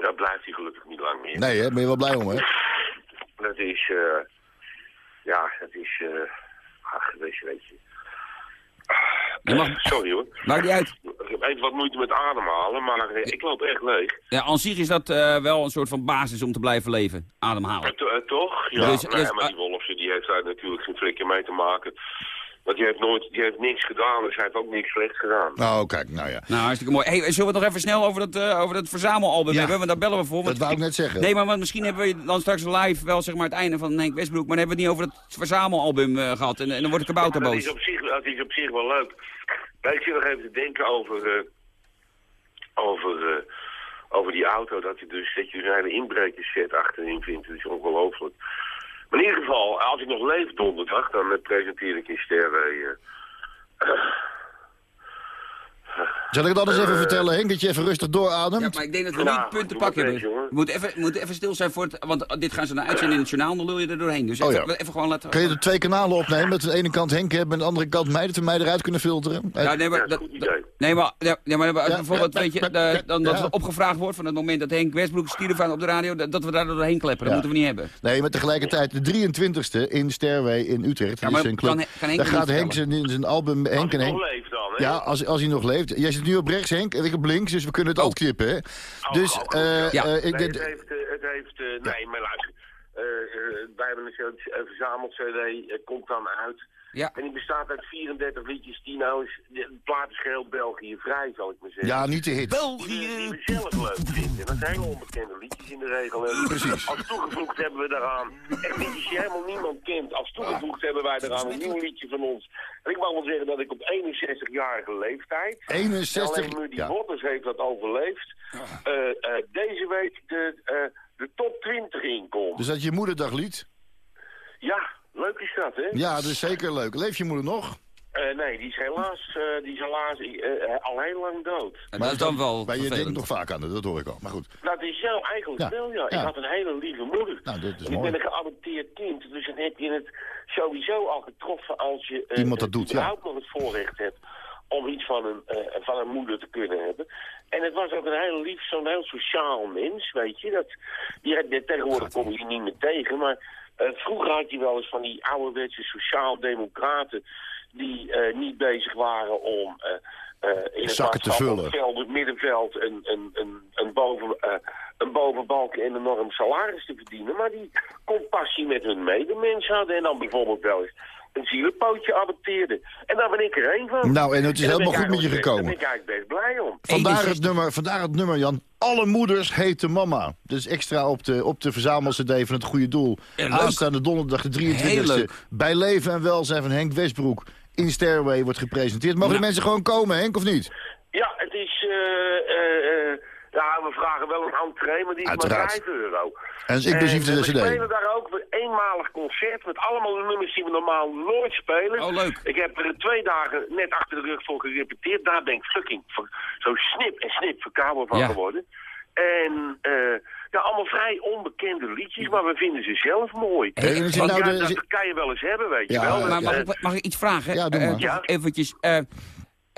Daar blijft hij gelukkig niet lang meer. Nee, hè? Ben je wel blij om, hè? Dat is, eh ja, dat is, eh ach, weet je, weet je. Je mag- Sorry hoor. Maakt niet uit. Ik heb even wat moeite met ademhalen, maar eh, ik loop echt leeg. Ja, aan zich is dat eh, wel een soort van basis om te blijven leven. Ademhalen. Eh, toch? Ja, Dus- nee, dus- maar die Wolfsen die heeft daar natuurlijk geen flikker mee te maken. Want die heeft nooit, die heeft niks gedaan, dus hij heeft ook niks slechts gedaan. Nou, kijk, nou ja. Nou, hartstikke mooi. Hey, zullen we het nog even snel over dat, eh, over dat verzamelalbum Ja. hebben? Want daar bellen we voor. Dat wou ik net zeggen. Nee, maar want misschien hebben we dan straks live wel zeg maar, het einde van Henk Westbroek. Maar dan hebben we het niet over het verzamelalbum eh, gehad. En, en dan wordt de kabouter dat, boos. is op zich, dat is op zich wel leuk. Ik zit nog even te denken over, eh, over, eh, over die auto. Dat je dus, dat je dus een hele inbrekersset achterin vindt. Dat is ongelooflijk. Maar in ieder geval, als ik nog leef donderdag, dan eh, presenteer ik in Sterre... eh, Zal ik het anders even vertellen, Henk, dat je even rustig doorademt? Ja, maar ik denk dat we Nou, niet punten pakken hebben. We moeten even, we moeten even stil zijn voor het... Want dit gaan ze naar uitzenden in het journaal, dan lul je er doorheen. Dus Oh, even, ja. even gewoon laten... Kun je er twee kanalen opnemen? Met aan de ene kant Henk hebben en aan de andere kant mij, dat we mij eruit kunnen filteren? Ja, nee, maar, Ja, dat, goed idee. dat- nee, maar, ja, ja, maar Ja, bijvoorbeeld, ja, weet je, de- dan, dat ja. er opgevraagd wordt van het moment dat Henk Westbroek stierf op de radio, dat, dat we daar doorheen kleppen. Dat moeten we niet hebben. Nee, maar tegelijkertijd de 23e in Stairway in Utrecht. Ja, dat maar is een club. kan- kan Henk Daar gaat Henk zijn, zijn album Henk en ik Henk. Hè? Ja, als, als hij nog leeft. Jij zit nu op rechts, Henk, en ik op links, dus we kunnen het Oh. ook knippen, hè? Oh, Dus, oh, eh, ja. eh, ik Nee, denk... het heeft, eh, het heeft nee, maar luister. wij hebben een verzameld CD, komt dan uit. Ja. En die bestaat uit 34 liedjes die nou de plaat is geheel België vrij, zal ik maar zeggen. Ja, niet de hit. Die, die we zelf leuk vinden. Dat zijn onbekende liedjes in de regel. En Precies. Als toegevoegd hebben we daaraan echt liedjes die helemaal niemand kent. Als toegevoegd hebben wij daaraan een nieuw liedje van ons. En ik mag wel zeggen dat ik op 61-jarige leeftijd... 61, Alleen Muddy ja. Heeft dat overleefd. eh, eh, deze week de, eh, de top 20 inkomt. Dus dat je moederdaglied? Ja, leuk is dat, hè? Ja, dat is zeker leuk. Leef je moeder nog? Eh, nee, die is helaas, eh, die is helaas eh, al heel lang dood. En dat is dan wel Maar je denkt nog vaak aan het, dat hoor ik al. Maar goed. Dat is jou eigenlijk Ja, wel, ja. ja. Ik had een hele lieve moeder. Nou, dat is En ik mooi. ben een geadopteerd kind, dus dan heb je het sowieso al getroffen als je eh, Iemand dat doet, ja. überhaupt nog het voorrecht hebt om iets van een, eh, van een moeder te kunnen hebben. En het was ook een heel lief, zo'n heel sociaal mens, weet je. Dat, die, tegenwoordig kom je niet meer tegen, maar vroeger had je wel eens van die ouderwetse sociaal-democraten die eh, niet bezig waren om eh, eh, in het Zakken te vullen. veld, het middenveld een, een, een, een, boven, eh, een bovenbalk en een enorm salaris te verdienen. Maar die compassie met hun medemens hadden en dan bijvoorbeeld wel eens een zielenpootje adopteerden. En daar ben ik er één van. Nou, en het is helemaal goed met je gekomen. Daar ben ik eigenlijk best blij om. Vandaar 61. het, nummer, vandaar het nummer, Jan. Alle moeders heten mama. Dus extra op de, op de verzamel-cd van het goede doel. Aanstaande donderdag de 23e. Heel leuk. Bij Leven en Welzijn van Henk Westbroek. In Stairway wordt gepresenteerd. Mogen Nou. de mensen gewoon komen, Henk, of niet? Ja, het is... eh, eh, eh, ja, we vragen wel een entree, maar die is Uiteraard. maar 5 euro. En is inclusief En, de eh, We cd. spelen daar ook een eenmalig concert met allemaal de nummers die we normaal nooit spelen. Oh, leuk. Ik heb er twee dagen net achter de rug voor gerepeteerd. Daar ben ik fucking zo snip en snip verkouden van Ja. geworden. En eh, ja, allemaal vrij onbekende liedjes, maar we vinden ze zelf mooi. Hey, Want nou ja, de- dat kan je wel eens hebben, weet je wel. ja, Maar mag, Eh, ik, mag ik iets vragen? Ja, doe Eh, maar. Eventjes, eh,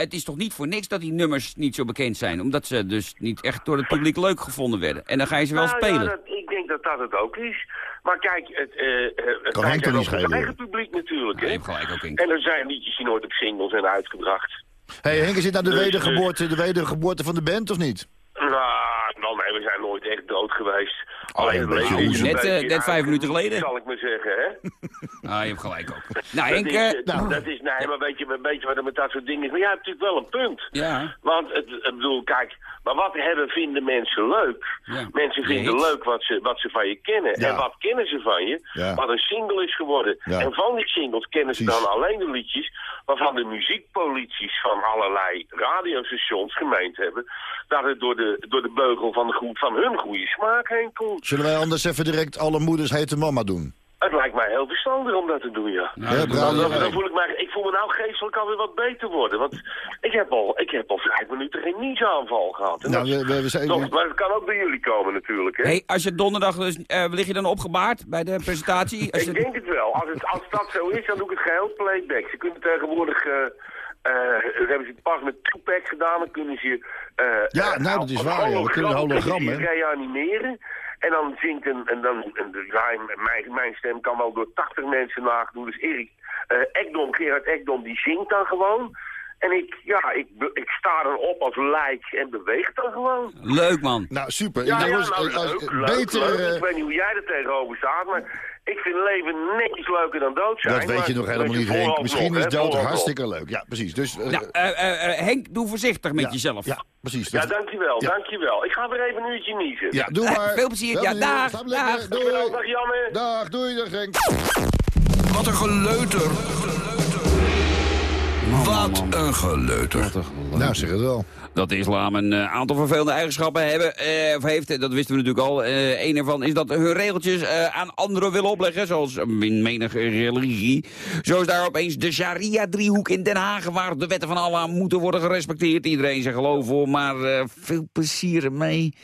het is toch niet voor niks dat die nummers niet zo bekend zijn? Omdat ze dus niet echt door het publiek leuk gevonden werden. En dan ga je ze wel Nou spelen. Ja, dat, ik denk dat dat het ook is. Maar kijk, het, eh eh, het Kan niet een schelen? eigen publiek natuurlijk. Hebt gelijk ook in. En er zijn liedjes die nooit op singles zijn uitgebracht. hey, Henk, is dit nou de Dus, wedergeboorte, de wedergeboorte van de band, of niet? Nou, nou nee, we zijn nooit echt dood geweest. Oh, Alleen een het beetje een Net, eh, beetje net vijf minuten geleden. Zal ik maar zeggen, hè? [LAUGHS] Ah, je hebt gelijk ook. Nou, Dat Henk, is, eh, eh, nou. dat is, nee, maar weet je, weet je wat er met dat soort dingen is? Maar jij hebt natuurlijk wel een punt. ja. Want, het, ik bedoel, kijk, maar wat hebben vinden mensen leuk? Ja. Mensen De vinden leuk wat ze, wat ze van je kennen. Ja. En wat kennen ze van je? Ja. Wat een single is geworden. Ja. En van die singles kennen ze dan alleen de liedjes... waarvan de muziekpolities van allerlei radiostations gemeend hebben... dat het door de, door de beugel van, de goe- van hun goede smaak heen komt. Zullen wij anders even direct alle moeders heten mama doen? Het lijkt mij heel verstandig om dat te doen, ja. Nou. Dan, Ja. dan voel ik, mij, ik voel me nou geestelijk alweer wat beter worden. Want ik heb al, ik heb al vijf minuten geen niesaanval gehad. En Nou, dat, we, we, zijn... toch, maar het kan ook bij jullie komen natuurlijk, hè? Hey, als je donderdag dus, eh, lig je dan opgebaard bij de presentatie? Als ik je- denk het wel. Als, het, als dat zo is, dan doe ik het geheel playback. Ze kunnen tegenwoordig... dat hebben ze pas met Tupac gedaan. Dan kunnen ze... eh, Ja, nou, dat is waar. We kunnen een hologram, kunnen ze hè. reanimeren. En dan zingt een... En dan, en de, ja, mijn, mijn stem kan wel door 80 mensen nagedoen. Dus Erik eh Ekdom, Gerard Ekdom, die zingt dan gewoon. En ik, ja, ik, ik sta erop als lijk en beweeg dan gewoon. Leuk, man. Nou, super. Ja, ja, nou, leuk, leuk, beter... leuk. eh, Ik weet niet hoe jij er tegenover staat, maar ik vind leven netjes leuker dan dood zijn. dat weet je nog helemaal niet, Henk. Misschien is dood hartstikke leuk. Ja, precies. Dus, eh, Nou, eh, eh, Henk, doe voorzichtig met ja, jezelf. Ja, precies. Ja, dankjewel, Ja. dankjewel. Ik ga weer even een uurtje niezen. ja, doe maar. veel plezier. Ja, dag, dag. Dankjewel, Doei. dag Janne. Dag, doei, dag Henk. Wat een geleuter. Wat een geleuter. Nou, zeg het wel. Dat de islam een eh, aantal vervelende eigenschappen hebben, eh, of heeft, dat wisten we natuurlijk al. Eh een ervan is dat hun regeltjes eh, aan anderen willen opleggen, zoals in menige religie. Zo is daar opeens de Sharia-driehoek in Den Haag, waar de wetten van Allah moeten worden gerespecteerd. Iedereen zijn geloof voor, maar veel plezier ermee.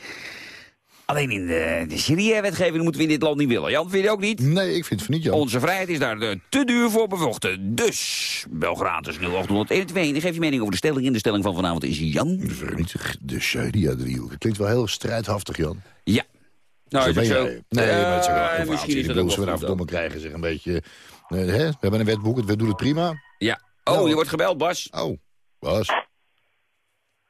Alleen in de, de Sharia-wetgeving moeten we in dit land niet willen. Jan, vind je ook niet? Nee, ik vind het van niet, Jan. Onze vrijheid is daar te duur voor bevochten. Dus, bel gratis 0801 en geef je mening over de stelling. In de stelling van vanavond is Jan. Vernietig de Sharia-driehoek. Het klinkt wel heel strijdhaftig, Jan. Ja. Nou, Zo is ben het zo. jij. Nee, maar het is ook wel Eh, een misschien is dat we wel vanaf goed domme ook. krijgen, zeg een beetje. eh, hè? We hebben een wetboek, het doet het prima. Ja. Oh, je wordt gebeld, Bas. Oh, Bas.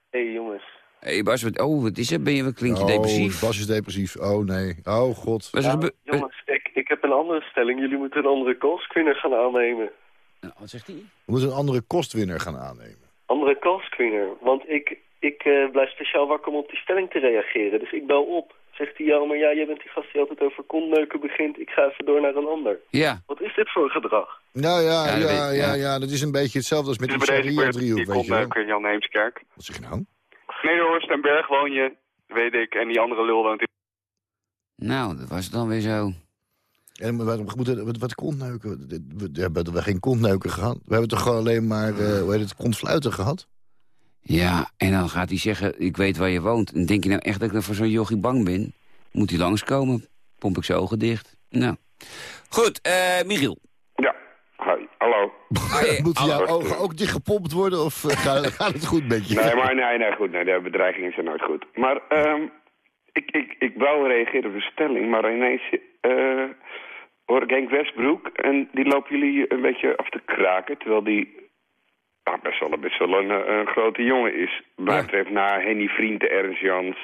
hey, jongens. Hé, hey, Bas, wat, oh, wat is er? Ben je, wat klinkt je oh, depressief? Bas is depressief. Oh, nee. Oh, god. Jongens, ik, ik heb een andere stelling. Jullie moeten een andere call-screener gaan aannemen. Nou, Wat zegt hij? We moeten een andere kostwinner gaan aannemen. Andere call-screener. Want ik, ik eh, blijf speciaal wakker om op die stelling te reageren. Dus ik bel op. Zegt hij, ja, maar ja, jij bent die gast die altijd over kontneuken begint. Ik ga even door naar een ander. Ja. Wat is dit voor gedrag? Nou ja, Ja, ja, dat ja, weet- ja, ja. dat is een beetje hetzelfde als met die Sharia-driehoek, die weet je wel. kontneuker Jan Heemskerk. Wat zeg je nou? En Berg woon je, weet ik. En die andere lul woont in... Nou, dat was het dan weer zo. En wat, we moeten, wat, wat kontneuken? We, we hebben we geen kontneuken gehad. We hebben toch gewoon alleen maar, eh, hoe heet het, kontfluiten gehad? Ja, en dan gaat hij zeggen, ik weet waar je woont. En denk je nou echt dat ik voor zo'n jochie bang ben? Moet hij langskomen? Pomp ik zijn ogen dicht? Nou. Goed, eh Michiel. Ja, hi, hallo. [LAUGHS] Moeten jouw ogen ook dichtgepompt worden of eh, gaat, gaat het goed met je? Nee, maar nee, nee, goed. Nee, de bedreigingen zijn nooit goed. Maar ehm ik, ik, ik wou reageren op de stelling, maar ineens eh hoor ik Henk Westbroek en die lopen jullie een beetje af te kraken, terwijl die ah, best wel, best wel een, eh, een grote jongen is. Mij Ja. betreft na Henny Vrienden, Ernst Jans.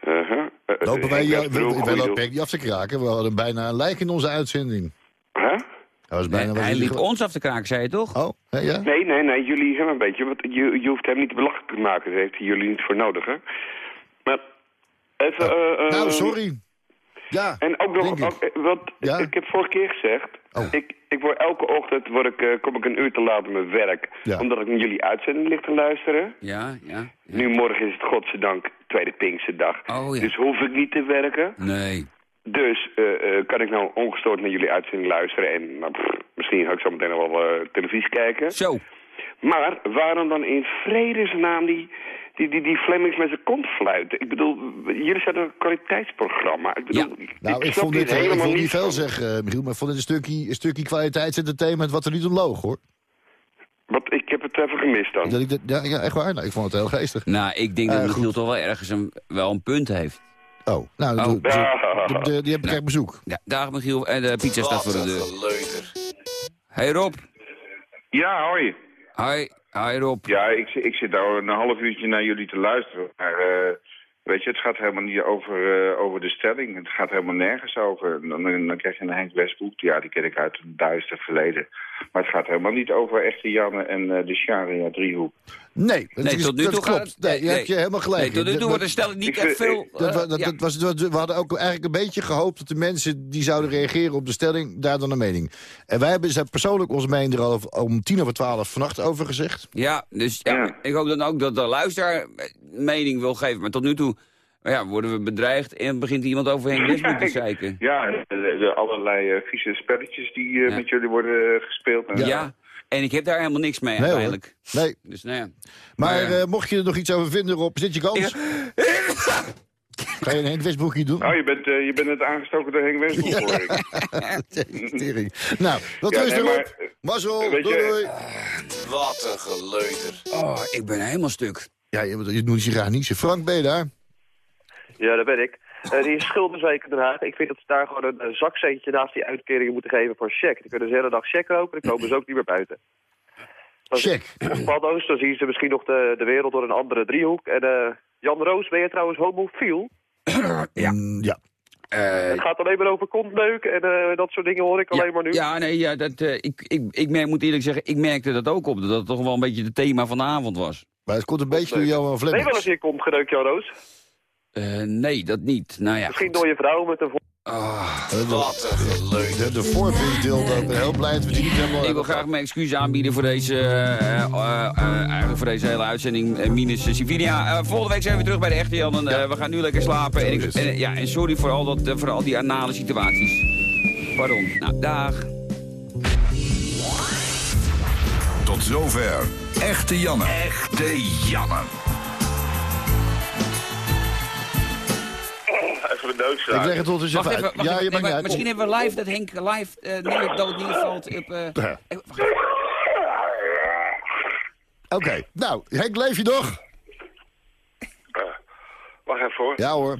eh, huh? Eh, Lopen wij, Henk Westbroek, wij, wij lopen af te kraken. We hadden bijna een lijk in onze uitzending. Huh? Hij was bijna Nee, was hij hij liep gewoon- ons af te kraken, zei je toch? Oh, hè, ja? Nee, nee, nee, jullie zijn een beetje, want je, je hoeft hem niet belachelijk te maken, daar heeft hij jullie niet voor nodig, hè. Maar, even... eh, eh, Nou, sorry. Ja, En ook nog, ik. ook, eh, wat Ja? ik heb vorige keer gezegd, Oh. ik, ik word elke ochtend word ik, eh, kom ik een uur te laat op mijn werk, Ja. omdat ik naar jullie uitzending lig te luisteren. Ja, ja. Nu morgen is het godzijdank tweede Pinksterdag, Oh ja. dus hoef ik niet te werken. Nee. Dus eh, eh, kan ik nou ongestoord naar jullie uitzending luisteren en nou, pff, misschien ga ik zo meteen nog wel eh, televisie kijken. Zo. Maar waarom dan in vredesnaam die, die, die, die Flemings met zijn kont fluiten? Ik bedoel, jullie zijn een kwaliteitsprogramma. Ik bedoel, ik, Nou, ik vond dit, eh, ik helemaal vond niet niet veel zeggen, Michiel, maar ik vond dit een stukje, een stukje kwaliteitsentertainment wat er niet om loog, hoor. Wat, ik heb het even gemist dan. Dat ik dat, ja, ja, echt waar. Nou, ik vond het heel geestig. Nou, ik denk dat Michiel goed. toch wel ergens een, wel een punt heeft. Oh, nou, Oh. doe- doe- Ja. de- de- die heb ik echt bezoek. Ja, dag Michiel. En de pizza staat voor de deur. Hey Rob. Ja, hoi. Hi. Hi Rob. Ja, ik, zit- ik zit nou een half uurtje naar jullie te luisteren. Maar eh, weet je, het gaat helemaal niet over, eh, over de stelling. Het gaat helemaal nergens over. Dan, dan, dan krijg je een Henk Westbroek. Ja, die ken ik uit een duister verleden. Maar het gaat helemaal niet over echte Janne en eh, de Sharia driehoek. Nee, dat, Nee, is- tot nu dat toe klopt. gaat- Nee, je nee, hebt je helemaal gelijk. Nee, tot nu toe wordt de stelling niet echt veel... Dat, eh, dat, ja. dat was, dat- we hadden ook eigenlijk een beetje gehoopt dat de mensen die zouden reageren op de stelling daar dan een mening. En wij hebben zijn persoonlijk onze mening er al om tien over twaalf vannacht over gezegd. Ja, dus ja, Ja. ik hoop dan ook dat de luisteraar mening wil geven. Maar tot nu toe ja, worden we bedreigd en begint iemand over Henk Westbroek [LAUGHS] te ik- zeiken. Ja, de, de allerlei eh, vieze spelletjes die eh, Ja. met jullie worden eh, gespeeld. En Ja. en ik heb daar helemaal niks mee Nee, hoor. uiteindelijk. Nee, Dus nou ja. maar Maar, eh, mocht je er nog iets over vinden, Rob, zit je kans. Ga je een Henk Westbroekje doen? Oh, je bent, eh, je bent net aangestoken door Henk Westbroek, hoor ik. [LAUGHS] Tering. nou, wat Ja, is nee, maar, op? Mazzel, weet doei, je- doei. Wat een geleuter. Oh, ik ben helemaal stuk. Ja, je, je moet je graag niezen. Frank, ben je daar? Ja, dat ben ik. Eh, die schuldenzeker Den Haag. Ik vind dat ze daar gewoon een, een zakcentje naast die uitkeringen moeten geven voor check. Die kunnen ze de hele dag check roken, dan komen ze ook niet meer buiten. Check. Paddo's, dan zien ze misschien nog de, de wereld door een andere driehoek. En eh, Jan Roos, ben je trouwens homofiel? [CLEARS THROAT] ja. ja. het gaat alleen maar over kontneuk en eh, dat soort dingen hoor ik alleen maar nu. Ja, nee, ja, dat, eh, ik, ik, ik merk, moet eerlijk zeggen, ik merkte dat ook op. Dat het toch wel een beetje het thema van de avond was. Maar het komt een beetje door Johan Ben je wel eens kont geneukt, Jan Roos? Eh, nee, dat niet. Nou ja, Misschien door je vrouw met een... vo- Wat een geleuk. De, de ben heel blij dat we die niet helemaal... ik wil graag mijn excuus aanbieden voor deze, eh, eh, eh, eigenlijk voor deze hele uitzending. eh, minus uh, Sivinia. Eh, volgende week zijn we weer terug bij de echte Jan. En, eh, we gaan nu lekker slapen. En, ik, en, ja, en sorry voor al, dat, eh, voor al die anale situaties. Pardon. Nou, dag. Tot zover. Echte Janne. Echte Janne. Even een neus Ik leg het ondertussen Wacht even even, uit. Ja, even. je Nee, maakt niet maar uit. misschien hebben we live dat Henk live uh, neer, dood neervalt op... eh, Ja. Oké, nou, Henk, leef je nog? Wacht even hoor. Ja hoor.